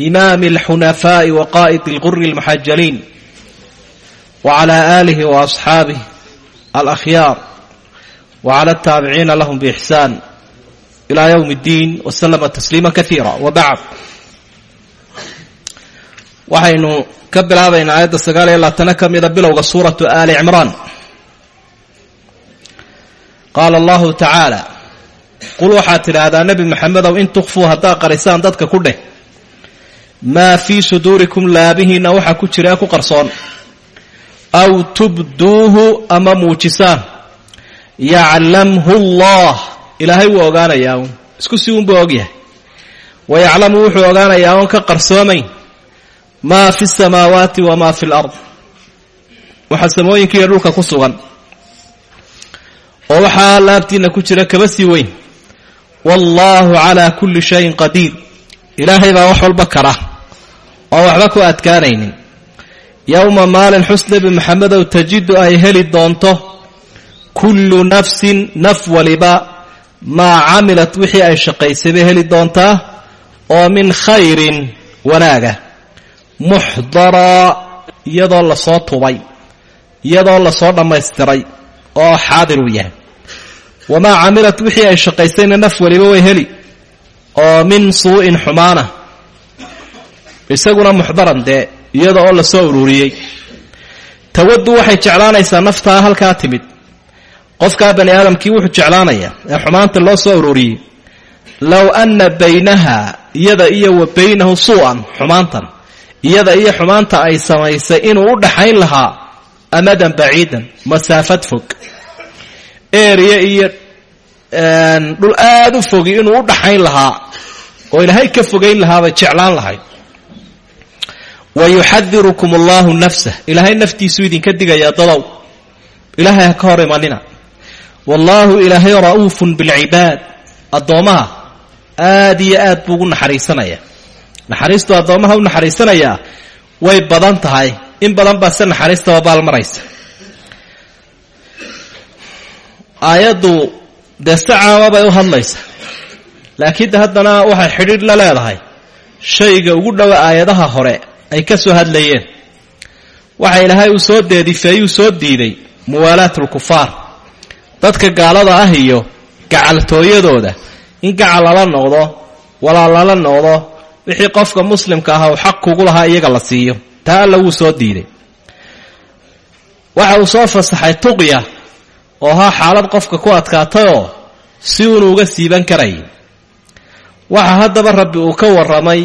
إمام الحنفاء وقائد الغر المحجلين وعلى آله وأصحابه الأخيار وعلى التابعين لهم بإحسان إلى يوم الدين وسلم تسليما كثيرا وبعد waxaynu ka bilaabaynaa aayadda sagaal iyo labaatana ka mida bilowga suuratu aali cimraan qaala allahu tacaala qul waxaad tidhaahdaa nebi maxamedow in tukfuu haddaad qarisaan dadka ku dheh maa fii suduurikum laabihiinna waxaa ku jira ku qarsoon aw tubduuhu ama muujisaan yaclamhu allah ilaahay wuu ogaanayaa uun. Isku si uunbuu ogyahay wa yaclamu wuxuu ogaanayaa oon ka qarsoomayn. maa fi samaawaati wamaa fi lard waxaa samooyinka iyo dhulka ku sugan. Oo waxaa laabtiinna ku jira kaba sii weyn wallaahu calaa kulli shayin qadiir. Ilaahay baa wax walba kara oo waxba ku adkaanaynin. Yowma maalin xus nebi maxamedow tajidu ay heli doonto kullu nafsin naf waliba maa camilat wixii ay shaqaysay bay heli doontaa oo min khayrin wanaaga. Muxdaraa iyadoo la soo tubay iyadoo la soo dhammaystiray oo xaadir uu yahay wamaa camilat wixii ay shaqaysayna naf waliba way heli oo min suu'in xumaana isaguna muxdaran dee iyada oo la soo ururiyey tawaddu waxay jeclaanaysaa naftaa halkaa timid qofkaa bani aadamkii wuxuu jeclaanayaa ee xumaanta loo soo ururiyey low anna baynaha iyada iyo wa baynahu suu'an xumaantan iyada iyo xumaanta ay samaysay inuu u dhaxayn lahaa amadan baciidan masaafad fog eriya iyo dhul aada u fogi inuu u dhaxayn lahaa oo ilaahay ka fogayn lahaabay jeclaan lahayd. Wa yuxadirukum allahu nafsah. Ilaahay naftiisuu idinka digayaa dadow. Ilaahay ha ka hor imanina. Wallaahu ilaahay ra'uufun bilcibaad. Addoommaha aad iyo aad buu ugu naxariisanaya. Naxariistu addoommaha u naxariisanayaa way badan tahay. In badan baa se naxariistaba baalmaraysa aayaddu dee si caama bay u hadlaysa laakiin de haddana waxay xidhiidh la leedahay shayga ugu dhowa aayadaha hore ay ka soo hadlayeen. Waxa ilaahay uu soo deedifeeyuu soo diiday muwaalaatulkufaar dadka gaalada ah iyo gacaltooyadooda. In gacal lala noqdo walaal lala noqdo wixii qofka muslimka ah uu xaq kugu lahaa iyaga la siiyo. Taa alla wuu soo diiday. Waxa uu soo fasaxay tuqya oo ahaa xaalad qofka ku adkaatayoo si uunu uga siiban karayay waxa haddaba rabbi uu ka warramay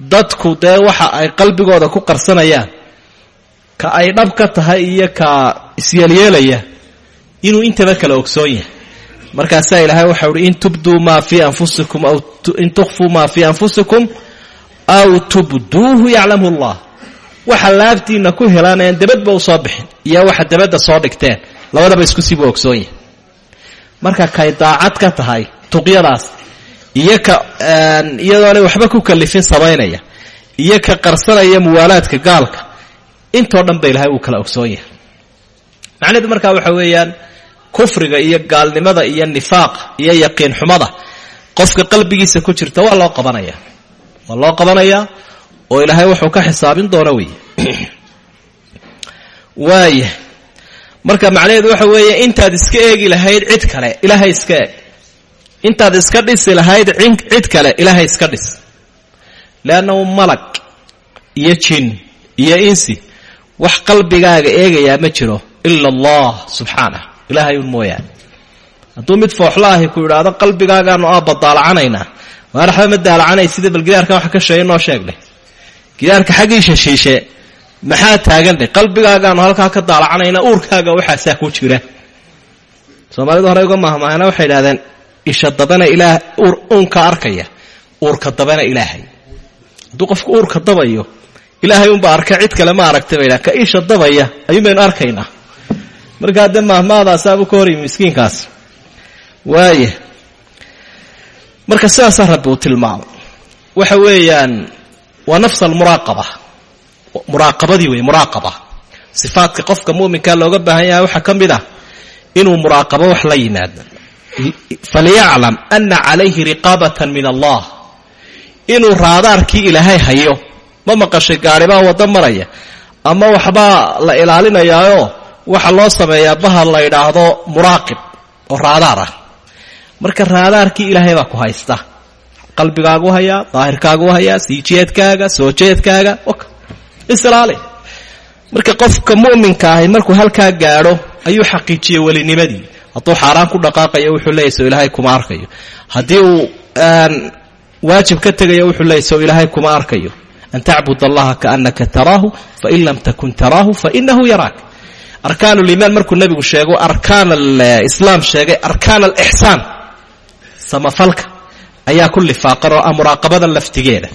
dadku dee waxa ay qalbigooda ku qarsanayaan ka ay dhab ka tahay iyo ka isyeelyeelaya inuu intaba kala ogsoon yahay. Markaasaa ilaahay waxau uhi in tubduu maa fii anfusikum aw in tukhfuu maa fii anfusikum aw tubduuhu yaclamhu allah waxa laabtiinna ku helaneen dabadba u soo bixin iyo waxa dabadda soo dhigteen labadaba isku sibuu ogsoon yahay. Marka kay daacad ka tahay tuqyadaas iyo ka iyadoonay waxba ku kalifin samaynaya iyo ka qarsanaya muwaalaadka gaalka intoo dhan ba ilahay wuu kala ogsoon yahay. Macnaheedu markaa waxa weeyaan kufriga iyo gaalnimada iyo nifaaqa iyo yaqiin xumada qofka qalbigiisa ku jirta waa loo qabanaya waa loo qabanayaa oo ilaahay wuxuu ka xisaabin doona wey waaya marka macnaheedu waxa weeye intaad iska eegi lahayd cid kale ilaahay iska eeg. Intaad iska dhisi lahayd cid kale ilaahay iska dhis. Leannahu malag iyo jin iyo insi wax qalbigaaga eegayaa ma jiro ila allah subxaanah ilaahay un mooyaane. Hadduu mid fooxla ahi ku idhaahdo qalbigaagaanu aabba daalacanaynaa. Waaraxba ma daalacanay sida bal gidaarkan ka sheegay noo sheegnay. Gidaarka xaggiisha shiishe maxaa taagandhay qalbigaagaanu halkaa ka daalacanaynaa uurkaaga waxaasaa ku jira. Soomaalidu hore uga mahmaahana waxay idhahdeen isha dabana ilaah uunka arkaya. Uurka dabana ilaahay. Hadduu qofku uurka dabayo ilaahay unba arka cid kale ma aragta bay ka isha dabaya ayuun baynu arkaynaa. Markaa dee mahmaadaasaabuu ka horyimi miskiinkaas. Waaya marka sidaasaa rabbi uu tilmaamay waxa weeyaan waa nafs almuraaqaba muraaqabadii wey muraaqaba. Sifaadka qofka mu'minkaa looga baahan yahay waxaa ka mid ah inuu muraaqabo wax la yimaado. Falyaclam ana calayhi riqaabatan min allah. Inuu raadaarkii ilaahay hayo. Ma maqashay gaaribaa waddo maraya. Ama waxbaa la ilaalinayaayoo waxa loo sameeyaa bahal la yidhaahdo muraaqib oo raadaar ah. Marka raadaarkii ilaahay baa ku haysta. Qalbigaagu hayaa daahirkaagu hayaa sii jeedkaaga soo jeedkaaga isilaali marka qofka mu'minka ahi markuu halkaa gaadho ayuu xaqiijiyey welinimadii hadduu xaaraan ku dhaqaaqayo wuxuu leeyay soo ilaahay kuma arkayo. Haddii uu waajib ka tegayo wuxuu leeyay soo ilaahay kuma arkayo. An tacbud allaha kaanaka taraahu fain lam takun taraahu fainahu yaraak. Arkaan liimaan markuu nebigu sheego arkaan alislaam sheegay arkaan alixsaan samafalka ayaa ku lifaaqan oo ah muraaqabadan laftigeeda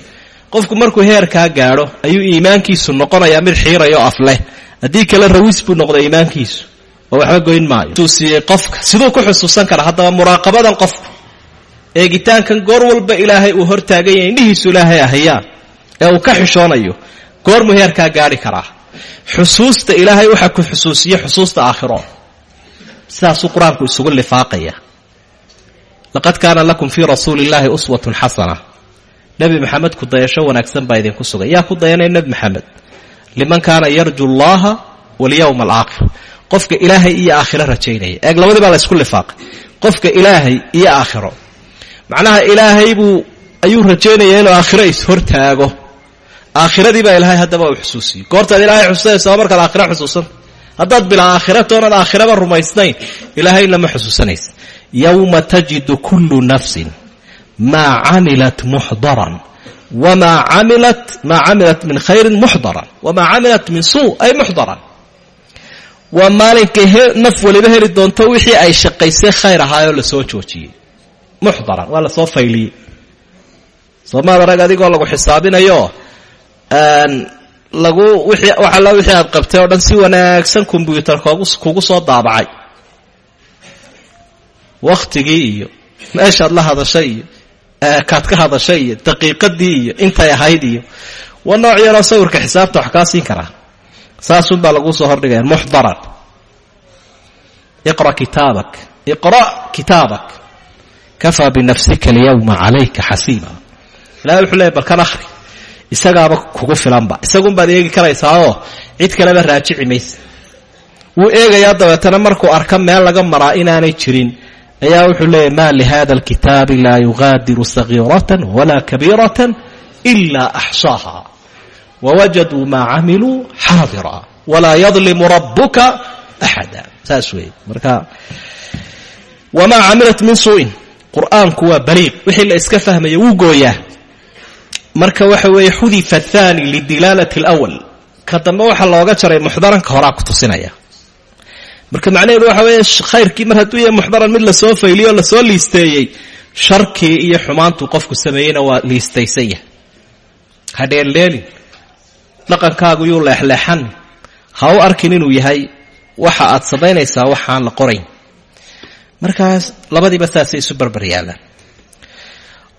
qofku markuu heerkaa gaadho ayuu iimaankiisu noqonayaa mid xiiraya oo afleh. Haddii kale rawis buu noqda iimaankiisu oo waxba goyn maayo. Uu siiyey qofka. Siduu ku xusuusan kara haddaba muraaqabadan qofku eegitaankan goor walba ilaahay uu hortaagan yahay indhihiisu ilaahay ahayaan ee uu ka xishoonayo goormuu heerkaa gaadhi karaa. Xusuusta ilaahay waxaa ku xusuusiye xusuusta aakhiro. Sidaasuu qur'aanku isugu lifaaqaya. Laqad kaana lakum fii rasuuli illaahi uswatun xasana nebi maxamed ku dayasho wanaagsan baa idinku sugan yaa ku dayanaya nebi maxamed liman kaana yarju llaha walyowma alaakhir qofka ilaahay iyo aakhiro rajaynaya. Eeg labadii baa la ysku lifaaqay. Qofka ilaahay iyo aakhiro. Macnaha ilaahay buu ayuu rajaynaya inuu aakhiro is-hortaago aakhiradii baa ilaahay haddaba uu xusuusiyey. Goortaad ilaahay xusuusanaysa markaad aakhira xusuusanta haddaad bilaa aakhira toonaad aakhiraba rumaysnayn ilaahayna ma xusuusanaysa yowma tajidu kullu nafsin maa camilat muxdaran wamaa camilat maa camilat min khayrin muxdaran wamaa camilat min suu ay muxdaran waa maalinkay naf waliba heli doonto wixii ay shaqaysay khayr ahaayoo la soo joojiyey muxdaran waa la soo fayliyey soomaad arag adigoo lagu xisaabinayo lagu wixii wax alla wixii aad qabtay oo dhan si wanaagsan kombyuutar kugu soo daabacay wakhtigii iyo meeshaad la hadashay iyo kaad ka hadashay iyo daqiiqadii iyo intay ahayd iyo waa nooc yaroo sawirka xisaabta wax kaa siin karaa. Saasunbaa laguu soo hordhigaya muxdaran iqra kitaabak iqra' kitaabak. Kafaa binafsika alyawma calayka xasiiba. Ilahay wuxuu leeyay balkan akhri isagaaba kugu filanba isagunbaad eegi karaysaao cid kaleba raajici maysa. Wuu eegayaa dabeetana markuu arka meel laga maraa inaanay jirin ayaa wuxuu leeyahy ma lihada alkitaabi laa yugaadiru sagiiratan walaa kabiiratan ilaa axshaaha wawajaduu maa camiluu xaadira walaa yadlimu rabuka axada. Saas weeye. Marka wamaa camilat min suu'in. Qur'aanku waa baliiq. Wixii la iska fahmaya wuu gooyaa. Marka waxa weeye xudifa athani lidilaalati alawal ka dambe waxaa looga jaray muxdaranka horaa ku tusinaya marka macnaheedu waxa weeye khayrkii mar hadduu yahay muxdaran mid la soo fayliyoo la soo liisteeyey sharkii iyo xumaantuu qofku sameeyeyna waa liistaysan yahay. Ha dheeldheelin dhaqankaagu yuu leexleexan ha u arkin inuu yahay waxa aad samaynaysaa waxaan la qorayn. Markaas labadiiba saasay isu barbar yaallaan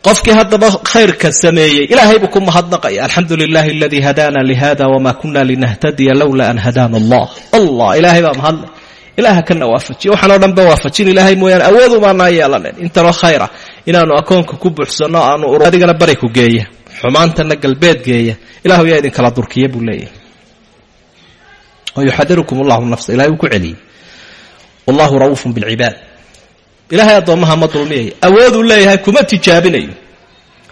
qofkii haddaba khayrka sameeyey ilaahay buu ku mahadnaqaya alxamdu lilahi aladii hadaana lihada wama kuna linahtadiya lowla an hadaana allah. Allah ilaahay baa mahadle ilaaha kana waafajiyo. Waxaan oo dhan ba waafajin. Ilaahay mooyaane awoodu baanaa yeelanen intanoo khayra inaanu akoonka ku buuxsanno aanu adigana bari ku geeya. Xumaantana galbeed geeya. Ilahu yaa idinkala durkiya buu leeyahay. Oo yuxadirukum nafsa. Ilahay uu ku celiyey wallahu ra'uufun bilcibaad. Ilahay addoommaha ma dulmiyayo awooduu leeyahay kuma tijaabinayo.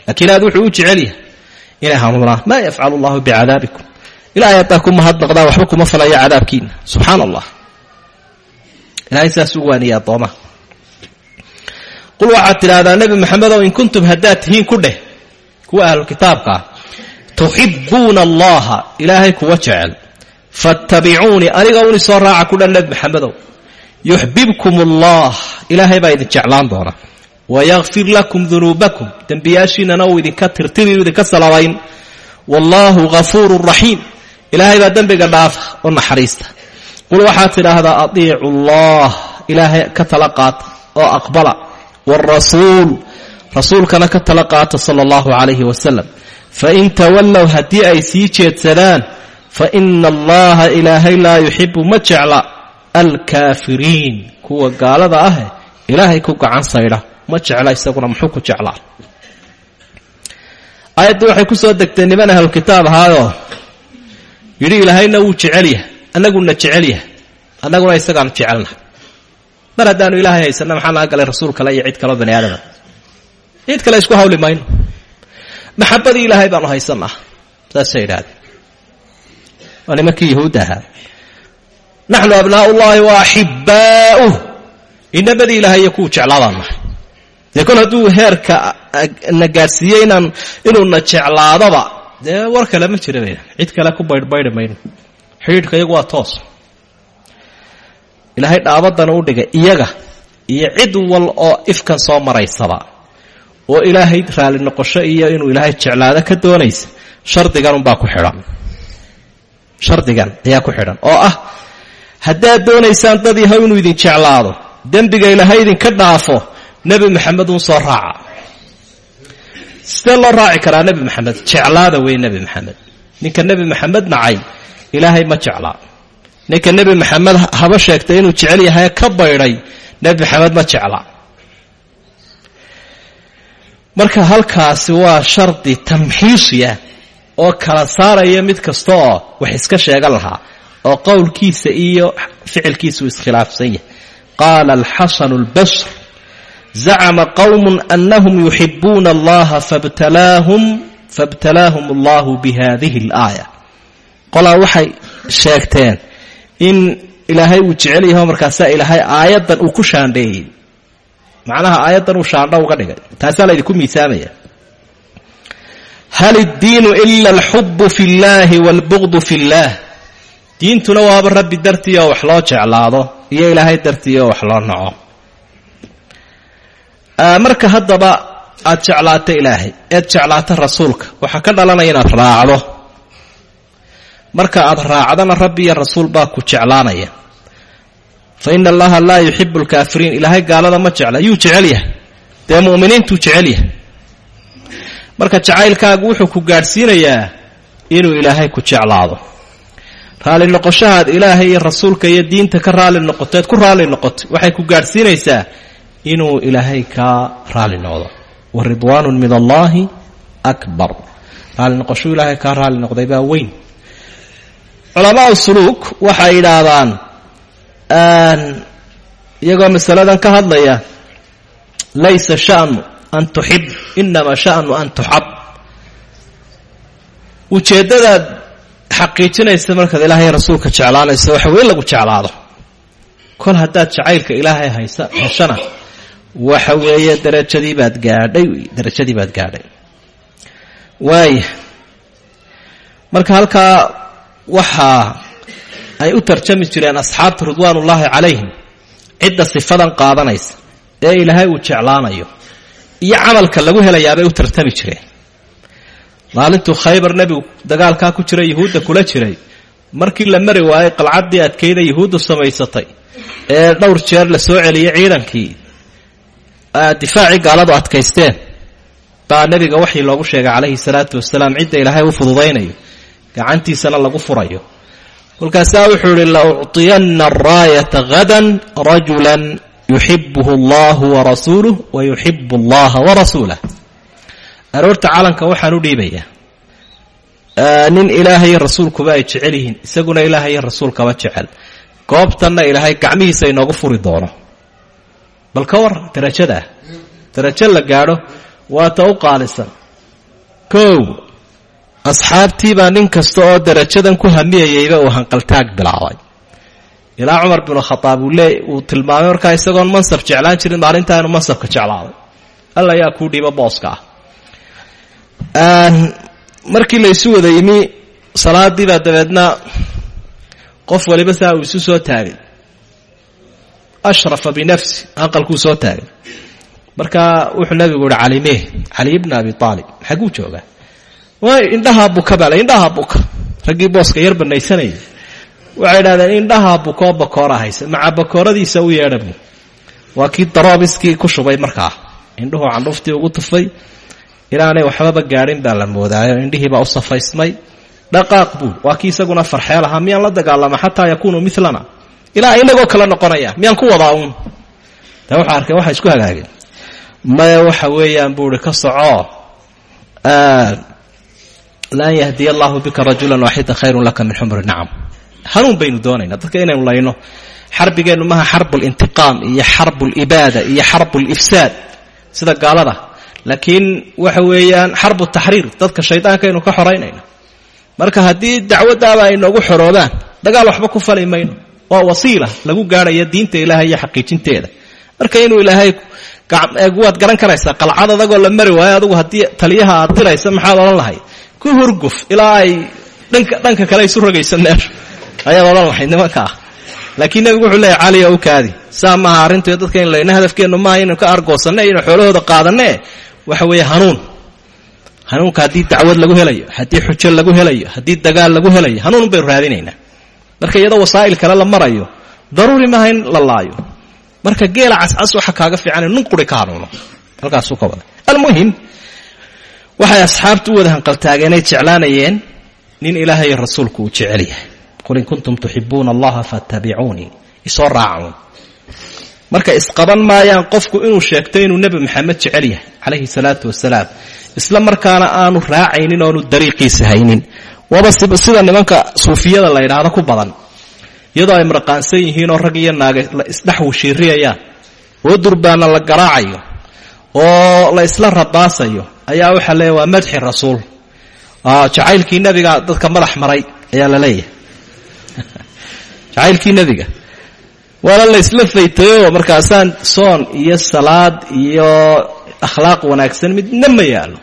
Laakiin aad wuxuu u jecel yahay inay hanuunaan maa yafcalu allahu bicadaabikum ilahay haddaa ku mahadnaqdaa waxba kuma falaya cadaabkiina subxaana allah ilahay saas u waaniyey addoomaha qul waxaad tidhaahdaa nebi maxamedow in kuntum haddaad tihiin ku dheh kuwa ahlukitaabka ah tuxibuuna allaha ilaahay kuwa jecel. Fattabicuunii aniga uni soo raaca ku dhan nebi maxamedow yuxbibkum allah ilaahay baa idin jeclaan doona. Wayakfir lakum dunuubakum dembiyaashiinana uu idinka tirtiri idinka salabayn wallaahu ghafuuru raxiim ilaahay baa dembiga dhaafa oo naxariista qul waxaad tidhaahdaa adiicu allah ilaahay ka tala qaata oo aqbala waalrasuul rasuulkana ka tala qaata sala allahu calayhi wasalam fain tawallow haddii ay sii jeedsadaan fa ina allaha ilaahay laa yuxibu ma jecla alkaafiriin kuwa gaalada ah ilaahay ku gacan saydha ma jecla isaguna muxuu ku jeclaa aayaddii waxay ku soo degtay niman ahlukitaab ahaayoo yidhi ilaahayna wuu jecel annaguna jecel yahay. Annaguna isagaan jecelna mar haddaanu ilaahay haysanna maxaa naga galay rasuul kale iyo cid kaleo bani aadama? Cid kale isku hawli mayno. Maxabadii ilaahay baanu haysanaa saasay idhahdeen waa nimankii yahuudda ahaa. Naxnu abnaau ullahi wa axibbaa'uh inamadii ilaahay iyo kuwu jeclaabaan nahay. Dee hadduu heerka na gaadhsiiyey inaan inuuna jeclaadoba dee war kale ma jira bayna cid kale ku baydhbaydhi mayno xidhiidhka iyagu waa toos. Ilaahay dhaabadana u dhigay iyaga iyo cid wal oo ifkan soo maraysaba. Oo ilaahay raali noqosho iyo inuu ilaahay jeclaado ka doonaysa shardigan unbaa ku xidhan. Shardigan ayaa ku xidhan oo ah haddaad doonaysaan dad yahow inuu idin jeclaado dembiga ilaahay idinka dhaafo nebi maxamed uun soo raaca. Sidee loo raaci karaa nebi maxamed? Jeclaada wey nebi maxamed. Ninka nebi maxamed nacay ilaahay ma jecla. Ninka nebi maxamed haba sheegtay inuu jecel yahay ka baydhay nebi maxamed ma jecla. Marka halkaasi waa shardi tamxiisiya oo kala saaraya mid kasta oo wax iska sheegan lahaa oo qowlkiisa iyo ficilkiisu iskhilaafsan yahay. Qaala alxasanu albasr zacama qowmu anahum yuxibuuna allaha fabtalaahum fabtalaahum allahu bihadihi alaaya qolaa waxay sheegteen in ilaahay uu jecel yaho markaasaa ilaahay aayaddan uu ku shaandheeyey. Macnaha aayaddan uu shaandho uga dhigay. Taasaa laydinku miisaamaya. Hal iddiinu ila alxubu fi llaahi waalbugdu fi llaah diintuna waaba rabbi dartii wax loo jeclaado iyo ilaahay dartii wax loo naco. Marka haddaba aad jeclaato ilaahay eed jeclaato rasuulka waxaa ka dhalanaya inaad raacdo marka aad raacdana rabbi iyo rasuul baa ku jeclaanaya. Fa ina allaha laa yuxibu alkaafiriin ilaahay gaalada ma jecla. Yuu jecel yahay. Dee mu'miniintuu jecel yahay. Marka jacaylkaagu wuxuu ku gaadhsiinayaa inuu ilaahay ku jeclaado. Raali noqoshahaad ilaahay iyo rasuulka iyo diinta ka raali noqoteed ku raali noqotay waxay ku gaadhsiinaysaa inuu ilaahay kaa raali noqdo. Wa ridwaanun min allaahi akbar. Raali noqoshuu ilaahay kaa raali noqday baa weyn culamaau suluuk waxay yidhaahdaan iyagoo masaladan ka hadlaya laysa sha'nu an tuxib inama sha'nu an tuxab. Ujeeddadaad xaqiijinaysa markaad ilaahay rasuulka jeclaanayso waxa weye lagu jeclaado. Kol haddaad jacaylka ilaahay haysa heshana waxa weeye darajadii baad gaadhay darajadii baad gaadhay. Waaya marka halkaa waxaa ay u tarjami jireen asxaabta ridwaanullaahi calayhim cidda sifadan qaadanaysa ee ilaahay uu jeclaanayo iyo camalka lagu helayaabay u tartami jireen. Maalintuu khaybar nebigu dagaalkaa ku jira yuhuudda kula jiray. Markii la mari waayey qalcaddii adkayda yuhuuddu samaysatay ee dhowr jeer la soo celiyey ciidankii difaacii gaaladu adkaysteen baa nebiga waxii loogu sheegay calayhi salaatu wasalaam cidda ilaahay u fududaynayo gacantiisana lagu furayo. Kolkaasaa wuxuu ihi la ucطiyanna araayata hadan rajulan yuxibuhu allahu warasuuluh wa yuxibu allaha warasuulah aroorta calanka waxaan u dhiibayaa. Nin ilaahay rasuulkuba ay jecel yihiin isaguna ilaahay rasuulkaba jecel. Goobtanna ilaahay gacmihiisa inoogu furi doono. Bal ka war darajadaa darajo la gaadho waa ta u qaalisan. Kow asxaabtiibaa nin kasta oo darajadan ku hamiyayayba uu hanqaltaag bilaabay. Ilaa cumar binu khadaab uu tilmaamay markaa isagoon mansab jeclaan jirin maalintaa inuu mansabka jeclaaday. Alla ayaa kuu dhiiba booska ah. Markii la wada yimi salaadiibaa dabeedna qof waliba saa uu isu soo taagay. Ashrafa binafsi aqalkuu soo taagay. Markaa wuxuu nabigu yihi calimeh cali ibna abi aalib xaguu joogaa waay indhahaa buka baa indhahaa buka. Raggii booska yar banaysanayay waxay idhahdeen indhahaa bukoo bakoora haysa. Maca bakooradiisa u yeedha buu. Waa ku shubay markaa. Indhuhuu candhuftii ugu tufay. Inaanay waxbaba gaadhin baa la moodaayo. Indhihiibaa u safaysmay. Dhaqaaq buu. Waa isaguna farxeel ahaa. Miyaan la dagaalama? Xataa yakuunu milana ilaa inagoo kale noqonaya. Miyaan ku wadaa uun? De wuxuu arkay waxa isku hagaageen. Maya waxa weeyaan buu ihi ka soco lan yahdiya allahu bika rajulan waaxida khayrun laka min xumri nacam hanuun baynu doonaynaa. Dadka inaynu layno xarbigeennu maaha xarbu lintiqaam iyo xarbu libaada iyo xarbu lifsaad sida gaalada. Laakiin waxa weeyaan xarbu taxriir dadka shaydaankaaynu ka xoraynayno marka haddii dacwaddaaba ay noogu xoroobaan dagaal waxba ku fali mayno. Waa wasiila lagu gaarhaya diinta ilaahay iyo xaqiijinteeda. Marka inuu ilaahay waad garan karaysaa qalcad adagoo la mari waayo adugu haddii taliyaha aad diraysa maxaad odhan lahayd ku hurguf ilaa ay dhanka kale isu rogayso meesha ayaad odhan lahayd nimanka. Ah laakiin nebigu wuxuu leeyahy caliya u kaadi. Saa maaha arrintu dadka in layna hadafkeennu maaha inaynu ka argoosanne inaynu xoolahooda qaadanne waxa weeye hanuun. Hanuunka haddii dacwad lagu helayo haddii xujo lagu helayo haddii dagaal lagu helayo hanuun baynu raadinaynaa marka iyadoo wasaa'il kale la marayo daruuri maaha in la laayo. Marka geela cascas waxa kaaga fiican nun quri ka hanuuno. Halkaasuu ka wada. Almuhim waxay asxaabtu u wada hanqaltaageenay jeclaanayeen nin ilaahay rasuulku uu jecel yahay. Qul in kuntum tuxibuuna allaha faatabicuunii isoo raacuun marka isqaban maayaan qofku inuu sheegto inuu nebi maxamed jecel yahay calayhi salaatu wasalaam isla markaana aanu raacaynin oonu dariiqiisa haynin. Waaba sida nimanka suufiyada la yidhaahdo ku badan iyadoo ay marqaansan yihiinoo rag iyo naaga la isdhex wushiiriyayaan oo durbaana la garaacayo oo la isla rabaasayo ayaa waxaa leeya waa madxi rasuul. Jacaylkii nebiga dadka madax maray ayaa la leeyahay. Jacaylkii nebiga waana la isla faytayoo markaasaan soon iyo salaad iyo akhlaaq wanaagsan midna ma yaalo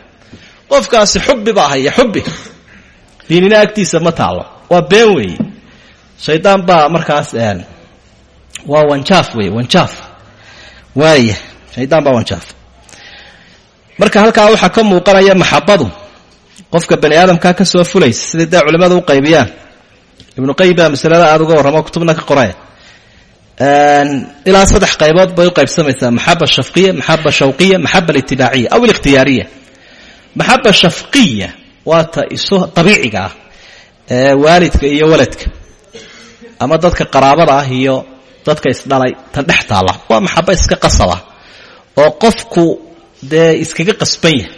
qofkaasi xubbi baa haya xubbi. Diinina agtiisa ma taalo waa been weeye. Shaydaan baa markaas waa wanjaaf wey wanjaaf. Waaya shaydaan baa wanjaaf marka halkaa waxaa ka muuqanaya maxabadu qofka bani aadamkaa ka soo fulaysa siday dee culimmada u qaybiyaan. Ibnu qayim baa masalada uga warramo kutubna ka qoraya. Ilaa saddex qaybood bay u qaybsamaysaa. Maxaba shafqiya maxaba shawqiya maxaba litibaaciya aw alikhtiyaariya. Maxaba shafqiya waa ta isu dabiiciga ah ee waalidka iyo waladka. Ama dadka qaraabada ah iyo dadka isdhalay tan dhex taalla. Waa maxaba iska qasaba oo qofku dee iskaga qasban yahay.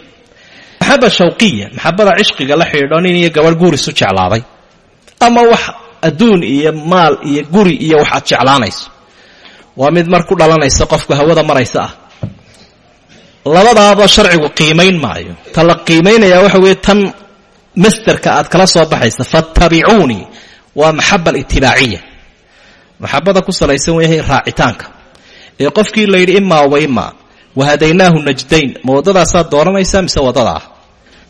Maxaba shawqiya maxabada cishqiga la xidhiidho nin iyo gabadh guur isu jeclaaday? Ama wax adduun iyo maal iyo guri iyo wax aad jeclaanayso? Waa mid mar ku dhalanaysa qofku hawada maraysa ah. Labadaaba sharcigu qiimayn maayo. Ta la qiimaynayaa waxa weeye tan masterka aad kala soo baxaysa fattabicuunii waa maxaba alitibaaciya maxabada ku salaysan weyahay raacitaanka. Ee qofkii la yidhi imaa wa imaa wahadaynaahu najdayn ma waddadaasaad dooranaysaa mise waddada ah